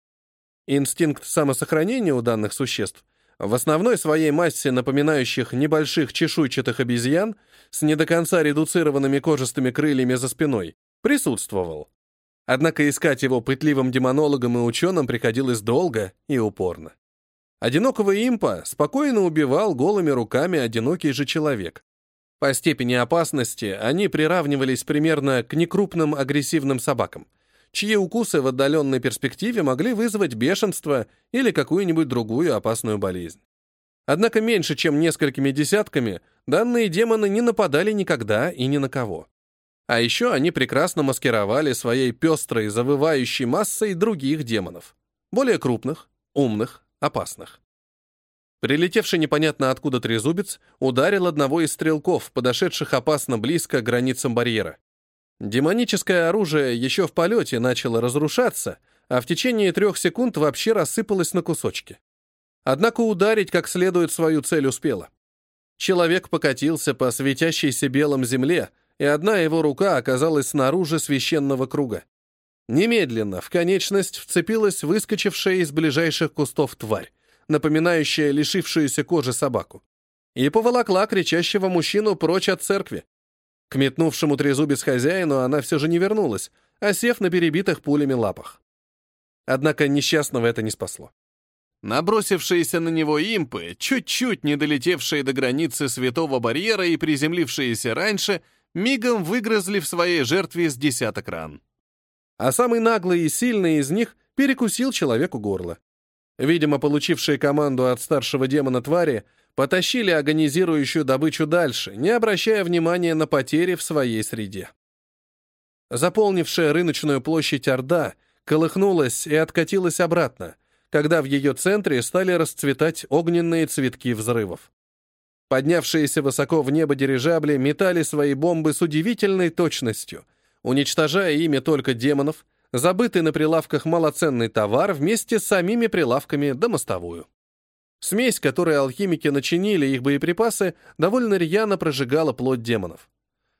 Инстинкт самосохранения у данных существ в основной своей массе напоминающих небольших чешуйчатых обезьян с не до конца редуцированными кожистыми крыльями за спиной, присутствовал. Однако искать его пытливым демонологам и ученым приходилось долго и упорно. Одинокого импа спокойно убивал голыми руками одинокий же человек. По степени опасности они приравнивались примерно к некрупным агрессивным собакам, чьи укусы в отдаленной перспективе могли вызвать бешенство или какую-нибудь другую опасную болезнь. Однако меньше, чем несколькими десятками, данные демоны не нападали никогда и ни на кого. А еще они прекрасно маскировали своей пестрой, завывающей массой других демонов. Более крупных, умных, опасных. Прилетевший непонятно откуда трезубец ударил одного из стрелков, подошедших опасно близко к границам барьера. Демоническое оружие еще в полете начало разрушаться, а в течение трех секунд вообще рассыпалось на кусочки. Однако ударить как следует свою цель успело. Человек покатился по светящейся белом земле, и одна его рука оказалась снаружи священного круга. Немедленно в конечность вцепилась выскочившая из ближайших кустов тварь, напоминающая лишившуюся кожи собаку, и поволокла кричащего мужчину прочь от церкви. К метнувшему трезубец хозяину она все же не вернулась, осев на перебитых пулями лапах. Однако несчастного это не спасло. Набросившиеся на него импы, чуть-чуть не долетевшие до границы святого барьера и приземлившиеся раньше, мигом выгрызли в своей жертве с десяток ран. А самый наглый и сильный из них перекусил человеку горло. Видимо, получившие команду от старшего демона твари, потащили агонизирующую добычу дальше, не обращая внимания на потери в своей среде. Заполнившая рыночную площадь Орда колыхнулась и откатилась обратно, когда в ее центре стали расцветать огненные цветки взрывов. Поднявшиеся высоко в небо дирижабли метали свои бомбы с удивительной точностью, уничтожая ими только демонов, забытый на прилавках малоценный товар вместе с самими прилавками до мостовую. Смесь, которой алхимики начинили их боеприпасы, довольно рьяно прожигала плоть демонов.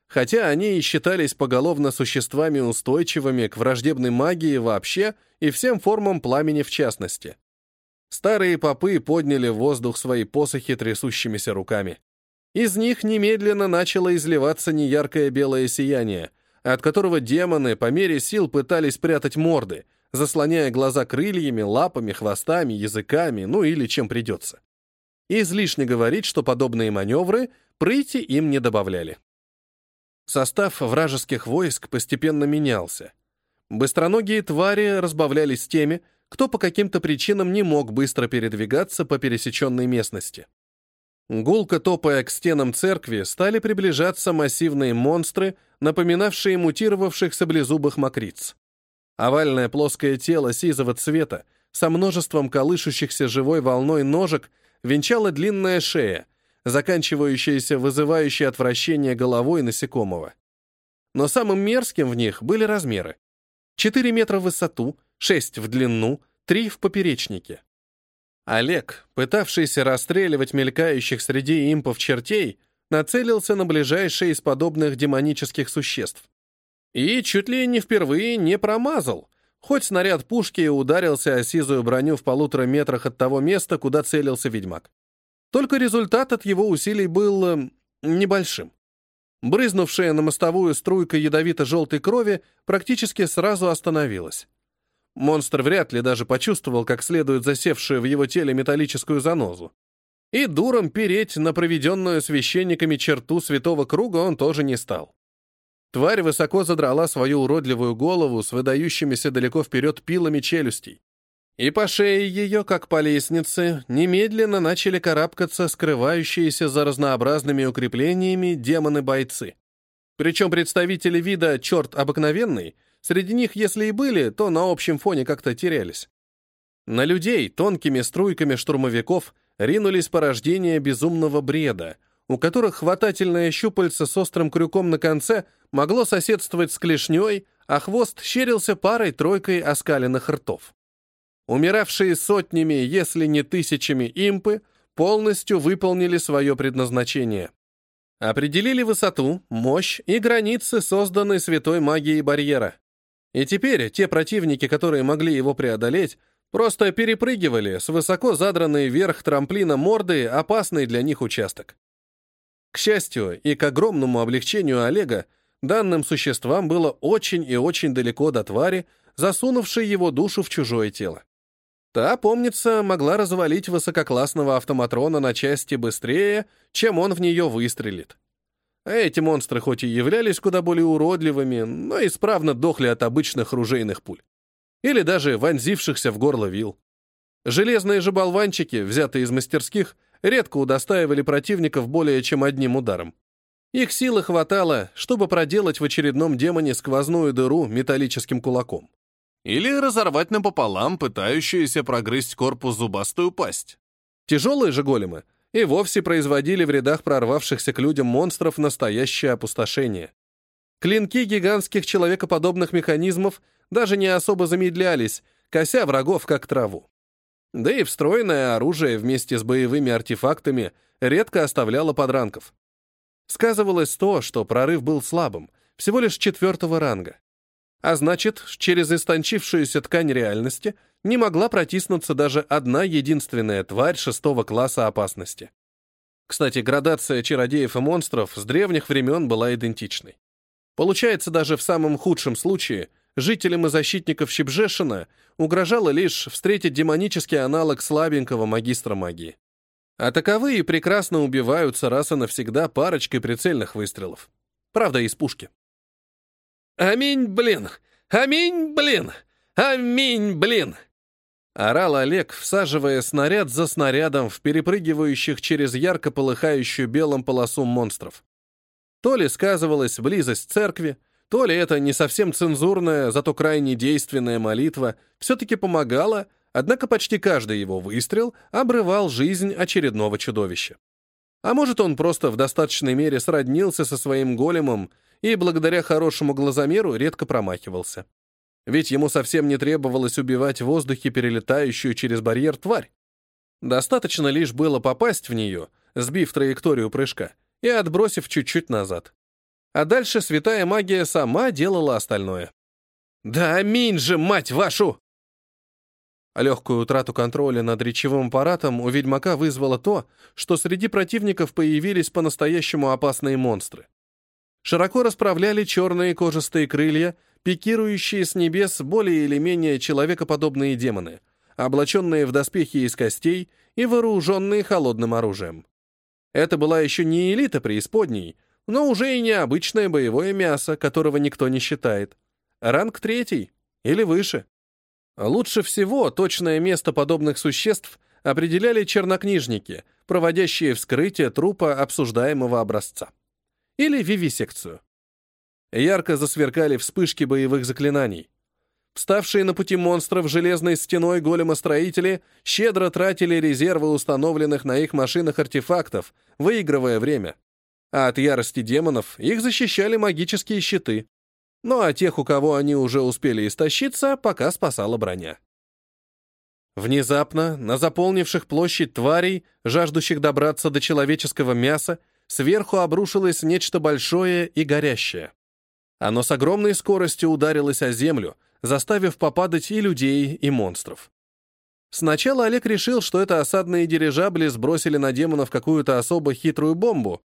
Хотя они и считались поголовно существами устойчивыми к враждебной магии вообще и всем формам пламени в частности. Старые попы подняли в воздух свои посохи трясущимися руками. Из них немедленно начало изливаться неяркое белое сияние, от которого демоны по мере сил пытались прятать морды, заслоняя глаза крыльями, лапами, хвостами, языками, ну или чем придется. Излишне говорить, что подобные маневры прыти им не добавляли. Состав вражеских войск постепенно менялся. Быстроногие твари разбавлялись теми, кто по каким-то причинам не мог быстро передвигаться по пересеченной местности. Гулко топая к стенам церкви, стали приближаться массивные монстры, напоминавшие мутировавших саблезубых мокриц. Овальное плоское тело сизого цвета со множеством колышущихся живой волной ножек венчала длинная шея, заканчивающаяся вызывающей отвращение головой насекомого. Но самым мерзким в них были размеры. 4 метра в высоту, шесть в длину, три в поперечнике. Олег, пытавшийся расстреливать мелькающих среди импов чертей, нацелился на ближайшее из подобных демонических существ. И чуть ли не впервые не промазал, хоть снаряд пушки ударился о сизую броню в полутора метрах от того места, куда целился ведьмак. Только результат от его усилий был э, небольшим. Брызнувшая на мостовую струйка ядовито-желтой крови практически сразу остановилась. Монстр вряд ли даже почувствовал как следует засевшую в его теле металлическую занозу. И дуром переть на проведенную священниками черту святого круга он тоже не стал. Тварь высоко задрала свою уродливую голову с выдающимися далеко вперед пилами челюстей. И по шее ее, как по лестнице, немедленно начали карабкаться скрывающиеся за разнообразными укреплениями демоны-бойцы. Причем представители вида «черт обыкновенный» Среди них, если и были, то на общем фоне как-то терялись. На людей тонкими струйками штурмовиков ринулись порождения безумного бреда, у которых хватательное щупальце с острым крюком на конце могло соседствовать с клешней, а хвост щерился парой-тройкой оскаленных ртов. Умиравшие сотнями, если не тысячами импы, полностью выполнили свое предназначение. Определили высоту, мощь и границы созданной святой магией барьера. И теперь те противники, которые могли его преодолеть, просто перепрыгивали с высоко задранной вверх трамплина морды опасный для них участок. К счастью и к огромному облегчению Олега, данным существам было очень и очень далеко до твари, засунувшей его душу в чужое тело. Та, помнится, могла развалить высококлассного автоматрона на части быстрее, чем он в нее выстрелит. А эти монстры хоть и являлись куда более уродливыми, но исправно дохли от обычных ружейных пуль. Или даже вонзившихся в горло вил. Железные же болванчики, взятые из мастерских, редко удостаивали противников более чем одним ударом. Их силы хватало, чтобы проделать в очередном демоне сквозную дыру металлическим кулаком. Или разорвать напополам пытающуюся прогрызть корпус зубастую пасть. Тяжелые же големы и вовсе производили в рядах прорвавшихся к людям монстров настоящее опустошение. Клинки гигантских человекоподобных механизмов даже не особо замедлялись, кося врагов как траву. Да и встроенное оружие вместе с боевыми артефактами редко оставляло подранков. Сказывалось то, что прорыв был слабым, всего лишь четвертого ранга. А значит, через истончившуюся ткань реальности не могла протиснуться даже одна единственная тварь шестого класса опасности. Кстати, градация чародеев и монстров с древних времен была идентичной. Получается, даже в самом худшем случае жителям и защитников Щебжешина угрожало лишь встретить демонический аналог слабенького магистра магии. А таковые прекрасно убиваются раз и навсегда парочкой прицельных выстрелов. Правда, из пушки. «Аминь, блин! Аминь, блин! Аминь, блин!» Орал Олег, всаживая снаряд за снарядом в перепрыгивающих через ярко полыхающую белым полосу монстров. То ли сказывалась близость церкви, то ли это не совсем цензурная, зато крайне действенная молитва все-таки помогала, однако почти каждый его выстрел обрывал жизнь очередного чудовища. А может, он просто в достаточной мере сроднился со своим големом и благодаря хорошему глазомеру редко промахивался. Ведь ему совсем не требовалось убивать в воздухе перелетающую через барьер тварь. Достаточно лишь было попасть в нее, сбив траекторию прыжка и отбросив чуть-чуть назад. А дальше святая магия сама делала остальное. «Да аминь же, мать вашу!» Легкую утрату контроля над речевым аппаратом у ведьмака вызвало то, что среди противников появились по-настоящему опасные монстры. Широко расправляли черные кожистые крылья, пикирующие с небес более или менее человекоподобные демоны, облаченные в доспехи из костей и вооруженные холодным оружием. Это была еще не элита преисподней, но уже и необычное боевое мясо, которого никто не считает. Ранг третий или выше. Лучше всего точное место подобных существ определяли чернокнижники, проводящие вскрытие трупа обсуждаемого образца или вивисекцию. Ярко засверкали вспышки боевых заклинаний. Вставшие на пути монстров железной стеной големостроители щедро тратили резервы установленных на их машинах артефактов, выигрывая время. А от ярости демонов их защищали магические щиты. Ну а тех, у кого они уже успели истощиться, пока спасала броня. Внезапно на заполнивших площадь тварей, жаждущих добраться до человеческого мяса, сверху обрушилось нечто большое и горящее. Оно с огромной скоростью ударилось о землю, заставив попадать и людей, и монстров. Сначала Олег решил, что это осадные дирижабли сбросили на демонов какую-то особо хитрую бомбу,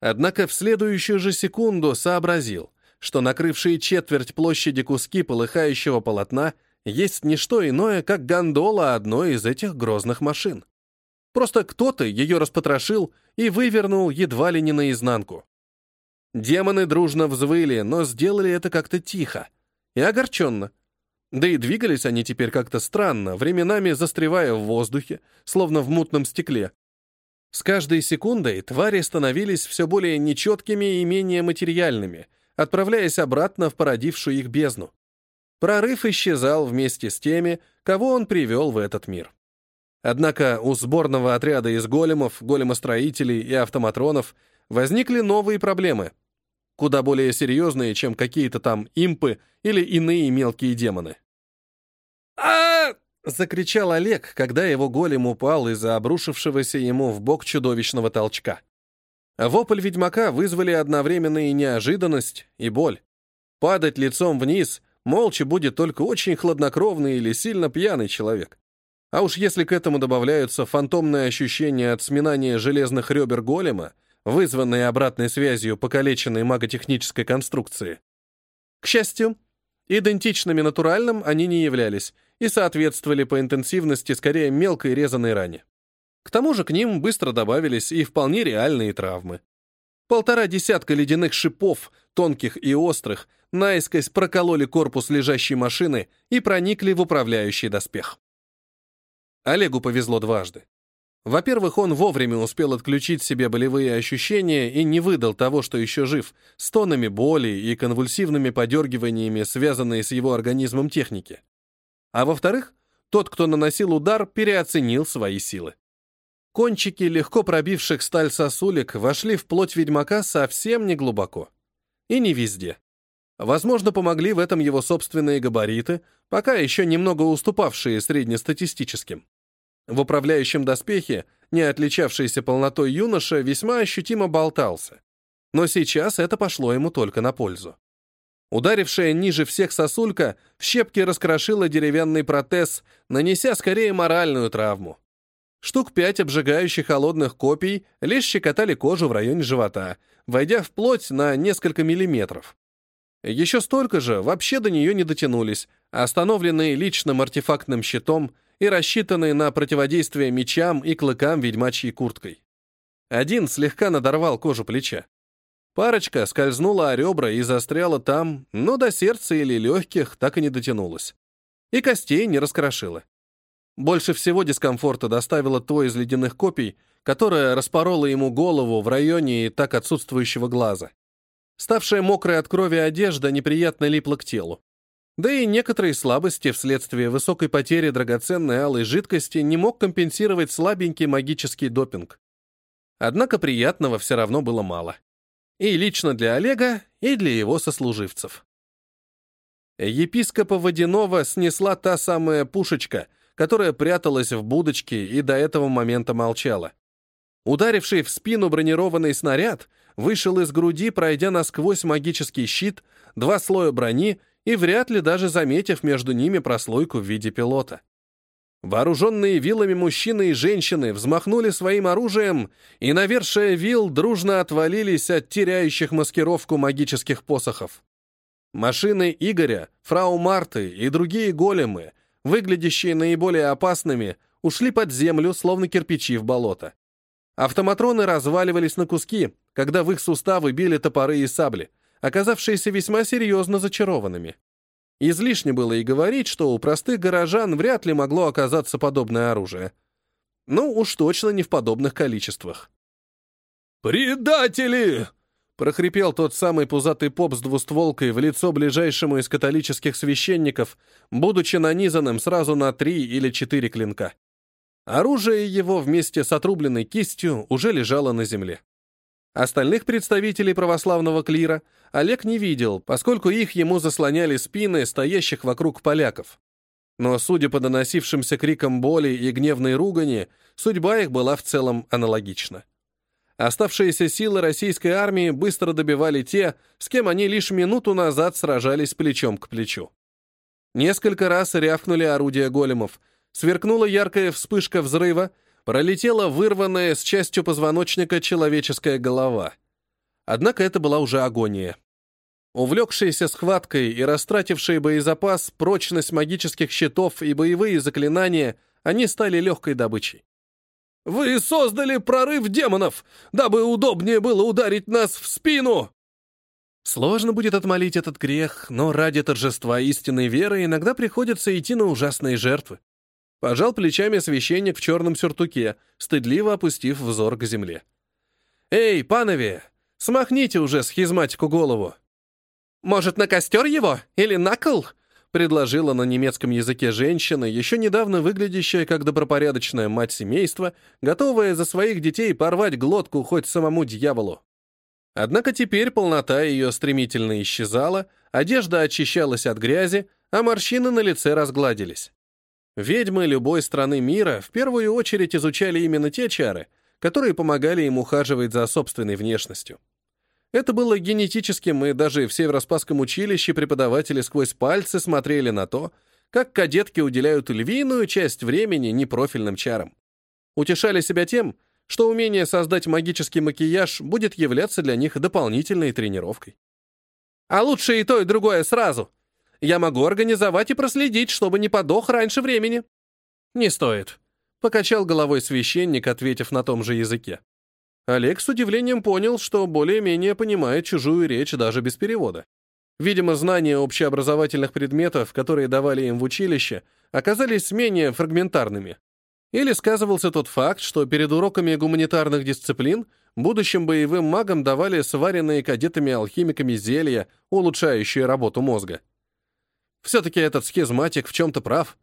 однако в следующую же секунду сообразил, что накрывшие четверть площади куски полыхающего полотна есть не что иное, как гондола одной из этих грозных машин. Просто кто-то ее распотрошил и вывернул едва ли не наизнанку. Демоны дружно взвыли, но сделали это как-то тихо и огорченно. Да и двигались они теперь как-то странно, временами застревая в воздухе, словно в мутном стекле. С каждой секундой твари становились все более нечеткими и менее материальными, отправляясь обратно в породившую их бездну. Прорыв исчезал вместе с теми, кого он привел в этот мир. Однако у сборного отряда из големов, големостроителей и автоматронов возникли новые проблемы, куда более серьезные, чем какие-то там импы или иные мелкие демоны. а закричал Олег, когда его голем упал из-за обрушившегося ему в бок чудовищного толчка. Вопль ведьмака вызвали одновременно и неожиданность, и боль. Падать лицом вниз молча будет только очень хладнокровный или сильно пьяный человек. А уж если к этому добавляются фантомные ощущения от сминания железных ребер голема, вызванные обратной связью покалеченной маготехнической конструкции. К счастью, идентичными натуральным они не являлись и соответствовали по интенсивности скорее мелкой резаной ране. К тому же к ним быстро добавились и вполне реальные травмы. Полтора десятка ледяных шипов, тонких и острых, наискось прокололи корпус лежащей машины и проникли в управляющий доспех. Олегу повезло дважды. Во-первых, он вовремя успел отключить себе болевые ощущения и не выдал того, что еще жив, стонами боли и конвульсивными подергиваниями, связанные с его организмом техники. А во-вторых, тот, кто наносил удар, переоценил свои силы. Кончики легко пробивших сталь сосулек вошли в плоть ведьмака совсем не глубоко. И не везде. Возможно, помогли в этом его собственные габариты, пока еще немного уступавшие среднестатистическим. В управляющем доспехе, не отличавшийся полнотой юноша, весьма ощутимо болтался. Но сейчас это пошло ему только на пользу. Ударившая ниже всех сосулька в щепки раскрошила деревянный протез, нанеся скорее моральную травму. Штук пять обжигающих холодных копий лишь щекотали кожу в районе живота, войдя в плоть на несколько миллиметров. Еще столько же вообще до нее не дотянулись, остановленные личным артефактным щитом и рассчитанные на противодействие мечам и клыкам ведьмачьей курткой. Один слегка надорвал кожу плеча. Парочка скользнула о ребра и застряла там, но до сердца или легких так и не дотянулась. И костей не раскрошила. Больше всего дискомфорта доставило то из ледяных копий, которое распороло ему голову в районе и так отсутствующего глаза. Ставшая мокрой от крови одежда неприятно липла к телу. Да и некоторые слабости вследствие высокой потери драгоценной алой жидкости не мог компенсировать слабенький магический допинг. Однако приятного все равно было мало. И лично для Олега, и для его сослуживцев. Епископа Водянова снесла та самая пушечка — которая пряталась в будочке и до этого момента молчала. Ударивший в спину бронированный снаряд вышел из груди, пройдя насквозь магический щит, два слоя брони и вряд ли даже заметив между ними прослойку в виде пилота. Вооруженные вилами мужчины и женщины взмахнули своим оружием, и навершие вил дружно отвалились от теряющих маскировку магических посохов. Машины Игоря, фрау Марты и другие големы выглядящие наиболее опасными, ушли под землю, словно кирпичи в болото. Автоматроны разваливались на куски, когда в их суставы били топоры и сабли, оказавшиеся весьма серьезно зачарованными. Излишне было и говорить, что у простых горожан вряд ли могло оказаться подобное оружие. Ну, уж точно не в подобных количествах. «Предатели!» прохрипел тот самый пузатый поп с двустволкой в лицо ближайшему из католических священников, будучи нанизанным сразу на три или четыре клинка. Оружие его вместе с отрубленной кистью уже лежало на земле. Остальных представителей православного клира Олег не видел, поскольку их ему заслоняли спины стоящих вокруг поляков. Но, судя по доносившимся крикам боли и гневной ругани, судьба их была в целом аналогична. Оставшиеся силы российской армии быстро добивали те, с кем они лишь минуту назад сражались плечом к плечу. Несколько раз рявкнули орудия големов, сверкнула яркая вспышка взрыва, пролетела вырванная с частью позвоночника человеческая голова. Однако это была уже агония. Увлекшиеся схваткой и растратившие боезапас, прочность магических щитов и боевые заклинания, они стали легкой добычей. Вы создали прорыв демонов, дабы удобнее было ударить нас в спину!» Сложно будет отмолить этот грех, но ради торжества истинной веры иногда приходится идти на ужасные жертвы. Пожал плечами священник в черном сюртуке, стыдливо опустив взор к земле. «Эй, панове, смахните уже схизматику голову!» «Может, на костер его? Или на кол?» предложила на немецком языке женщина, еще недавно выглядящая как добропорядочная мать семейства, готовая за своих детей порвать глотку хоть самому дьяволу. Однако теперь полнота ее стремительно исчезала, одежда очищалась от грязи, а морщины на лице разгладились. Ведьмы любой страны мира в первую очередь изучали именно те чары, которые помогали им ухаживать за собственной внешностью. Это было генетическим, и даже в Североспасском училище преподаватели сквозь пальцы смотрели на то, как кадетки уделяют львиную часть времени непрофильным чарам. Утешали себя тем, что умение создать магический макияж будет являться для них дополнительной тренировкой. А лучше и то, и другое сразу. Я могу организовать и проследить, чтобы не подох раньше времени. Не стоит. Покачал головой священник, ответив на том же языке. Олег с удивлением понял, что более-менее понимает чужую речь даже без перевода. Видимо, знания общеобразовательных предметов, которые давали им в училище, оказались менее фрагментарными. Или сказывался тот факт, что перед уроками гуманитарных дисциплин будущим боевым магам давали сваренные кадетами-алхимиками зелья, улучшающие работу мозга. Все-таки этот схизматик в чем-то прав.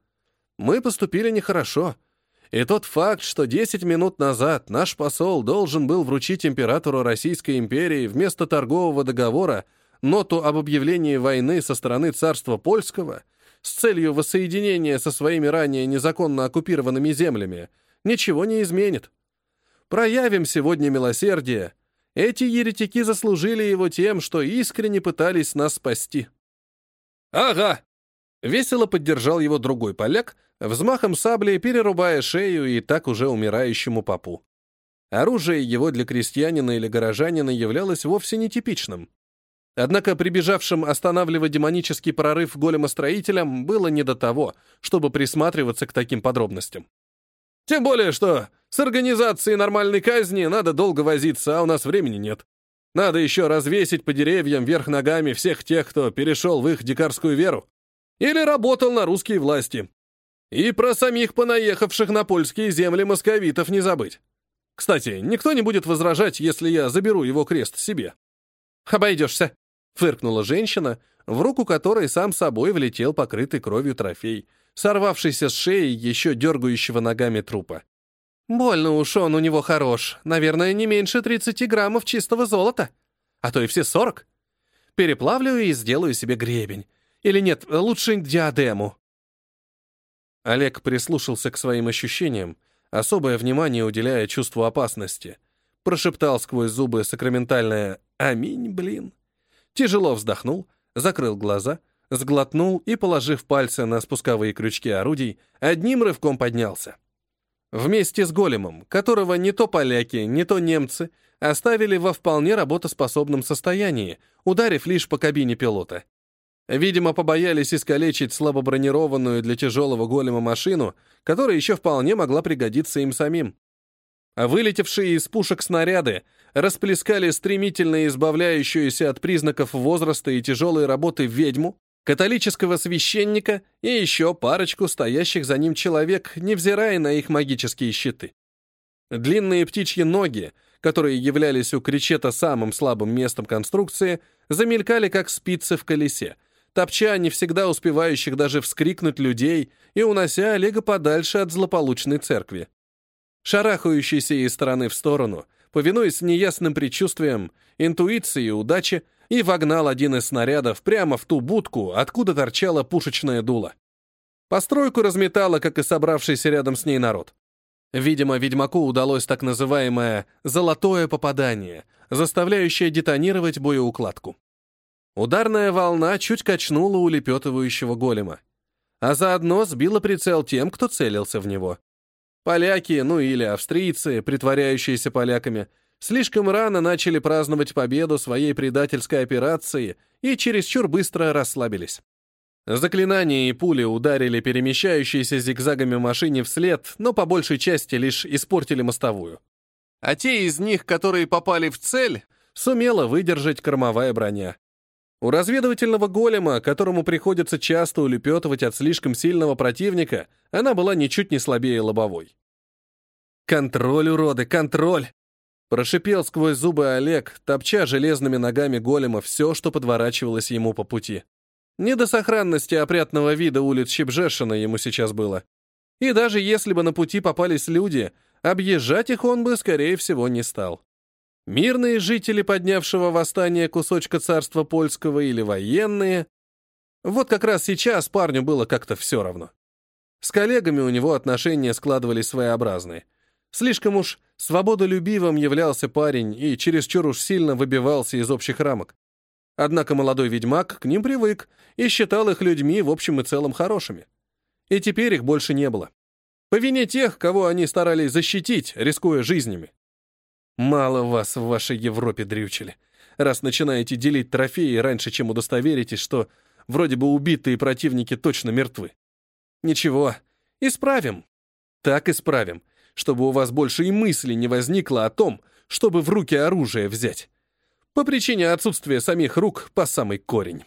Мы поступили нехорошо — и тот факт, что 10 минут назад наш посол должен был вручить императору Российской империи вместо торгового договора ноту об объявлении войны со стороны царства польского с целью воссоединения со своими ранее незаконно оккупированными землями, ничего не изменит. Проявим сегодня милосердие. Эти еретики заслужили его тем, что искренне пытались нас спасти. «Ага!» — весело поддержал его другой поляк — взмахом сабли перерубая шею и так уже умирающему попу. Оружие его для крестьянина или горожанина являлось вовсе нетипичным. Однако прибежавшим останавливать демонический прорыв големостроителям было не до того, чтобы присматриваться к таким подробностям. Тем более, что с организацией нормальной казни надо долго возиться, а у нас времени нет. Надо еще развесить по деревьям вверх ногами всех тех, кто перешел в их дикарскую веру. Или работал на русские власти. И про самих понаехавших на польские земли московитов не забыть. Кстати, никто не будет возражать, если я заберу его крест себе. «Обойдешься», — фыркнула женщина, в руку которой сам собой влетел покрытый кровью трофей, сорвавшийся с шеи еще дергающего ногами трупа. «Больно уж он у него хорош. Наверное, не меньше 30 граммов чистого золота. А то и все 40. Переплавлю и сделаю себе гребень. Или нет, лучше диадему». Олег прислушался к своим ощущениям, особое внимание уделяя чувству опасности. Прошептал сквозь зубы сакраментальное «Аминь, блин». Тяжело вздохнул, закрыл глаза, сглотнул и, положив пальцы на спусковые крючки орудий, одним рывком поднялся. Вместе с големом, которого не то поляки, не то немцы оставили во вполне работоспособном состоянии, ударив лишь по кабине пилота. Видимо, побоялись искалечить слабобронированную для тяжелого голема машину, которая еще вполне могла пригодиться им самим. А вылетевшие из пушек снаряды расплескали стремительно избавляющуюся от признаков возраста и тяжелой работы ведьму, католического священника и еще парочку стоящих за ним человек, невзирая на их магические щиты. Длинные птичьи ноги, которые являлись у кричета самым слабым местом конструкции, замелькали как спицы в колесе — топча не всегда успевающих даже вскрикнуть людей и унося Олега подальше от злополучной церкви. Шарахающийся из стороны в сторону, повинуясь неясным предчувствиям, интуиции и удачи, и вогнал один из снарядов прямо в ту будку, откуда торчало пушечное дуло. Постройку разметало, как и собравшийся рядом с ней народ. Видимо, ведьмаку удалось так называемое «золотое попадание», заставляющее детонировать боеукладку. Ударная волна чуть качнула улепетывающего голема, а заодно сбила прицел тем, кто целился в него. Поляки, ну или австрийцы, притворяющиеся поляками, слишком рано начали праздновать победу своей предательской операции и чересчур быстро расслабились. Заклинания и пули ударили перемещающиеся зигзагами машине вслед, но по большей части лишь испортили мостовую. А те из них, которые попали в цель, сумела выдержать кормовая броня. У разведывательного голема, которому приходится часто улепетывать от слишком сильного противника, она была ничуть не слабее лобовой. «Контроль, уроды, контроль!» Прошипел сквозь зубы Олег, топча железными ногами голема все, что подворачивалось ему по пути. Не до сохранности опрятного вида улиц Щебжешина ему сейчас было. И даже если бы на пути попались люди, объезжать их он бы, скорее всего, не стал. Мирные жители поднявшего восстание кусочка царства польского или военные. Вот как раз сейчас парню было как-то все равно. С коллегами у него отношения складывались своеобразные. Слишком уж свободолюбивым являлся парень и чересчур уж сильно выбивался из общих рамок. Однако молодой ведьмак к ним привык и считал их людьми в общем и целом хорошими. И теперь их больше не было. По вине тех, кого они старались защитить, рискуя жизнями. Мало вас в вашей Европе дрючили, раз начинаете делить трофеи раньше, чем удостоверитесь, что вроде бы убитые противники точно мертвы. Ничего, исправим. Так исправим, чтобы у вас больше и мысли не возникло о том, чтобы в руки оружие взять. По причине отсутствия самих рук по самый корень.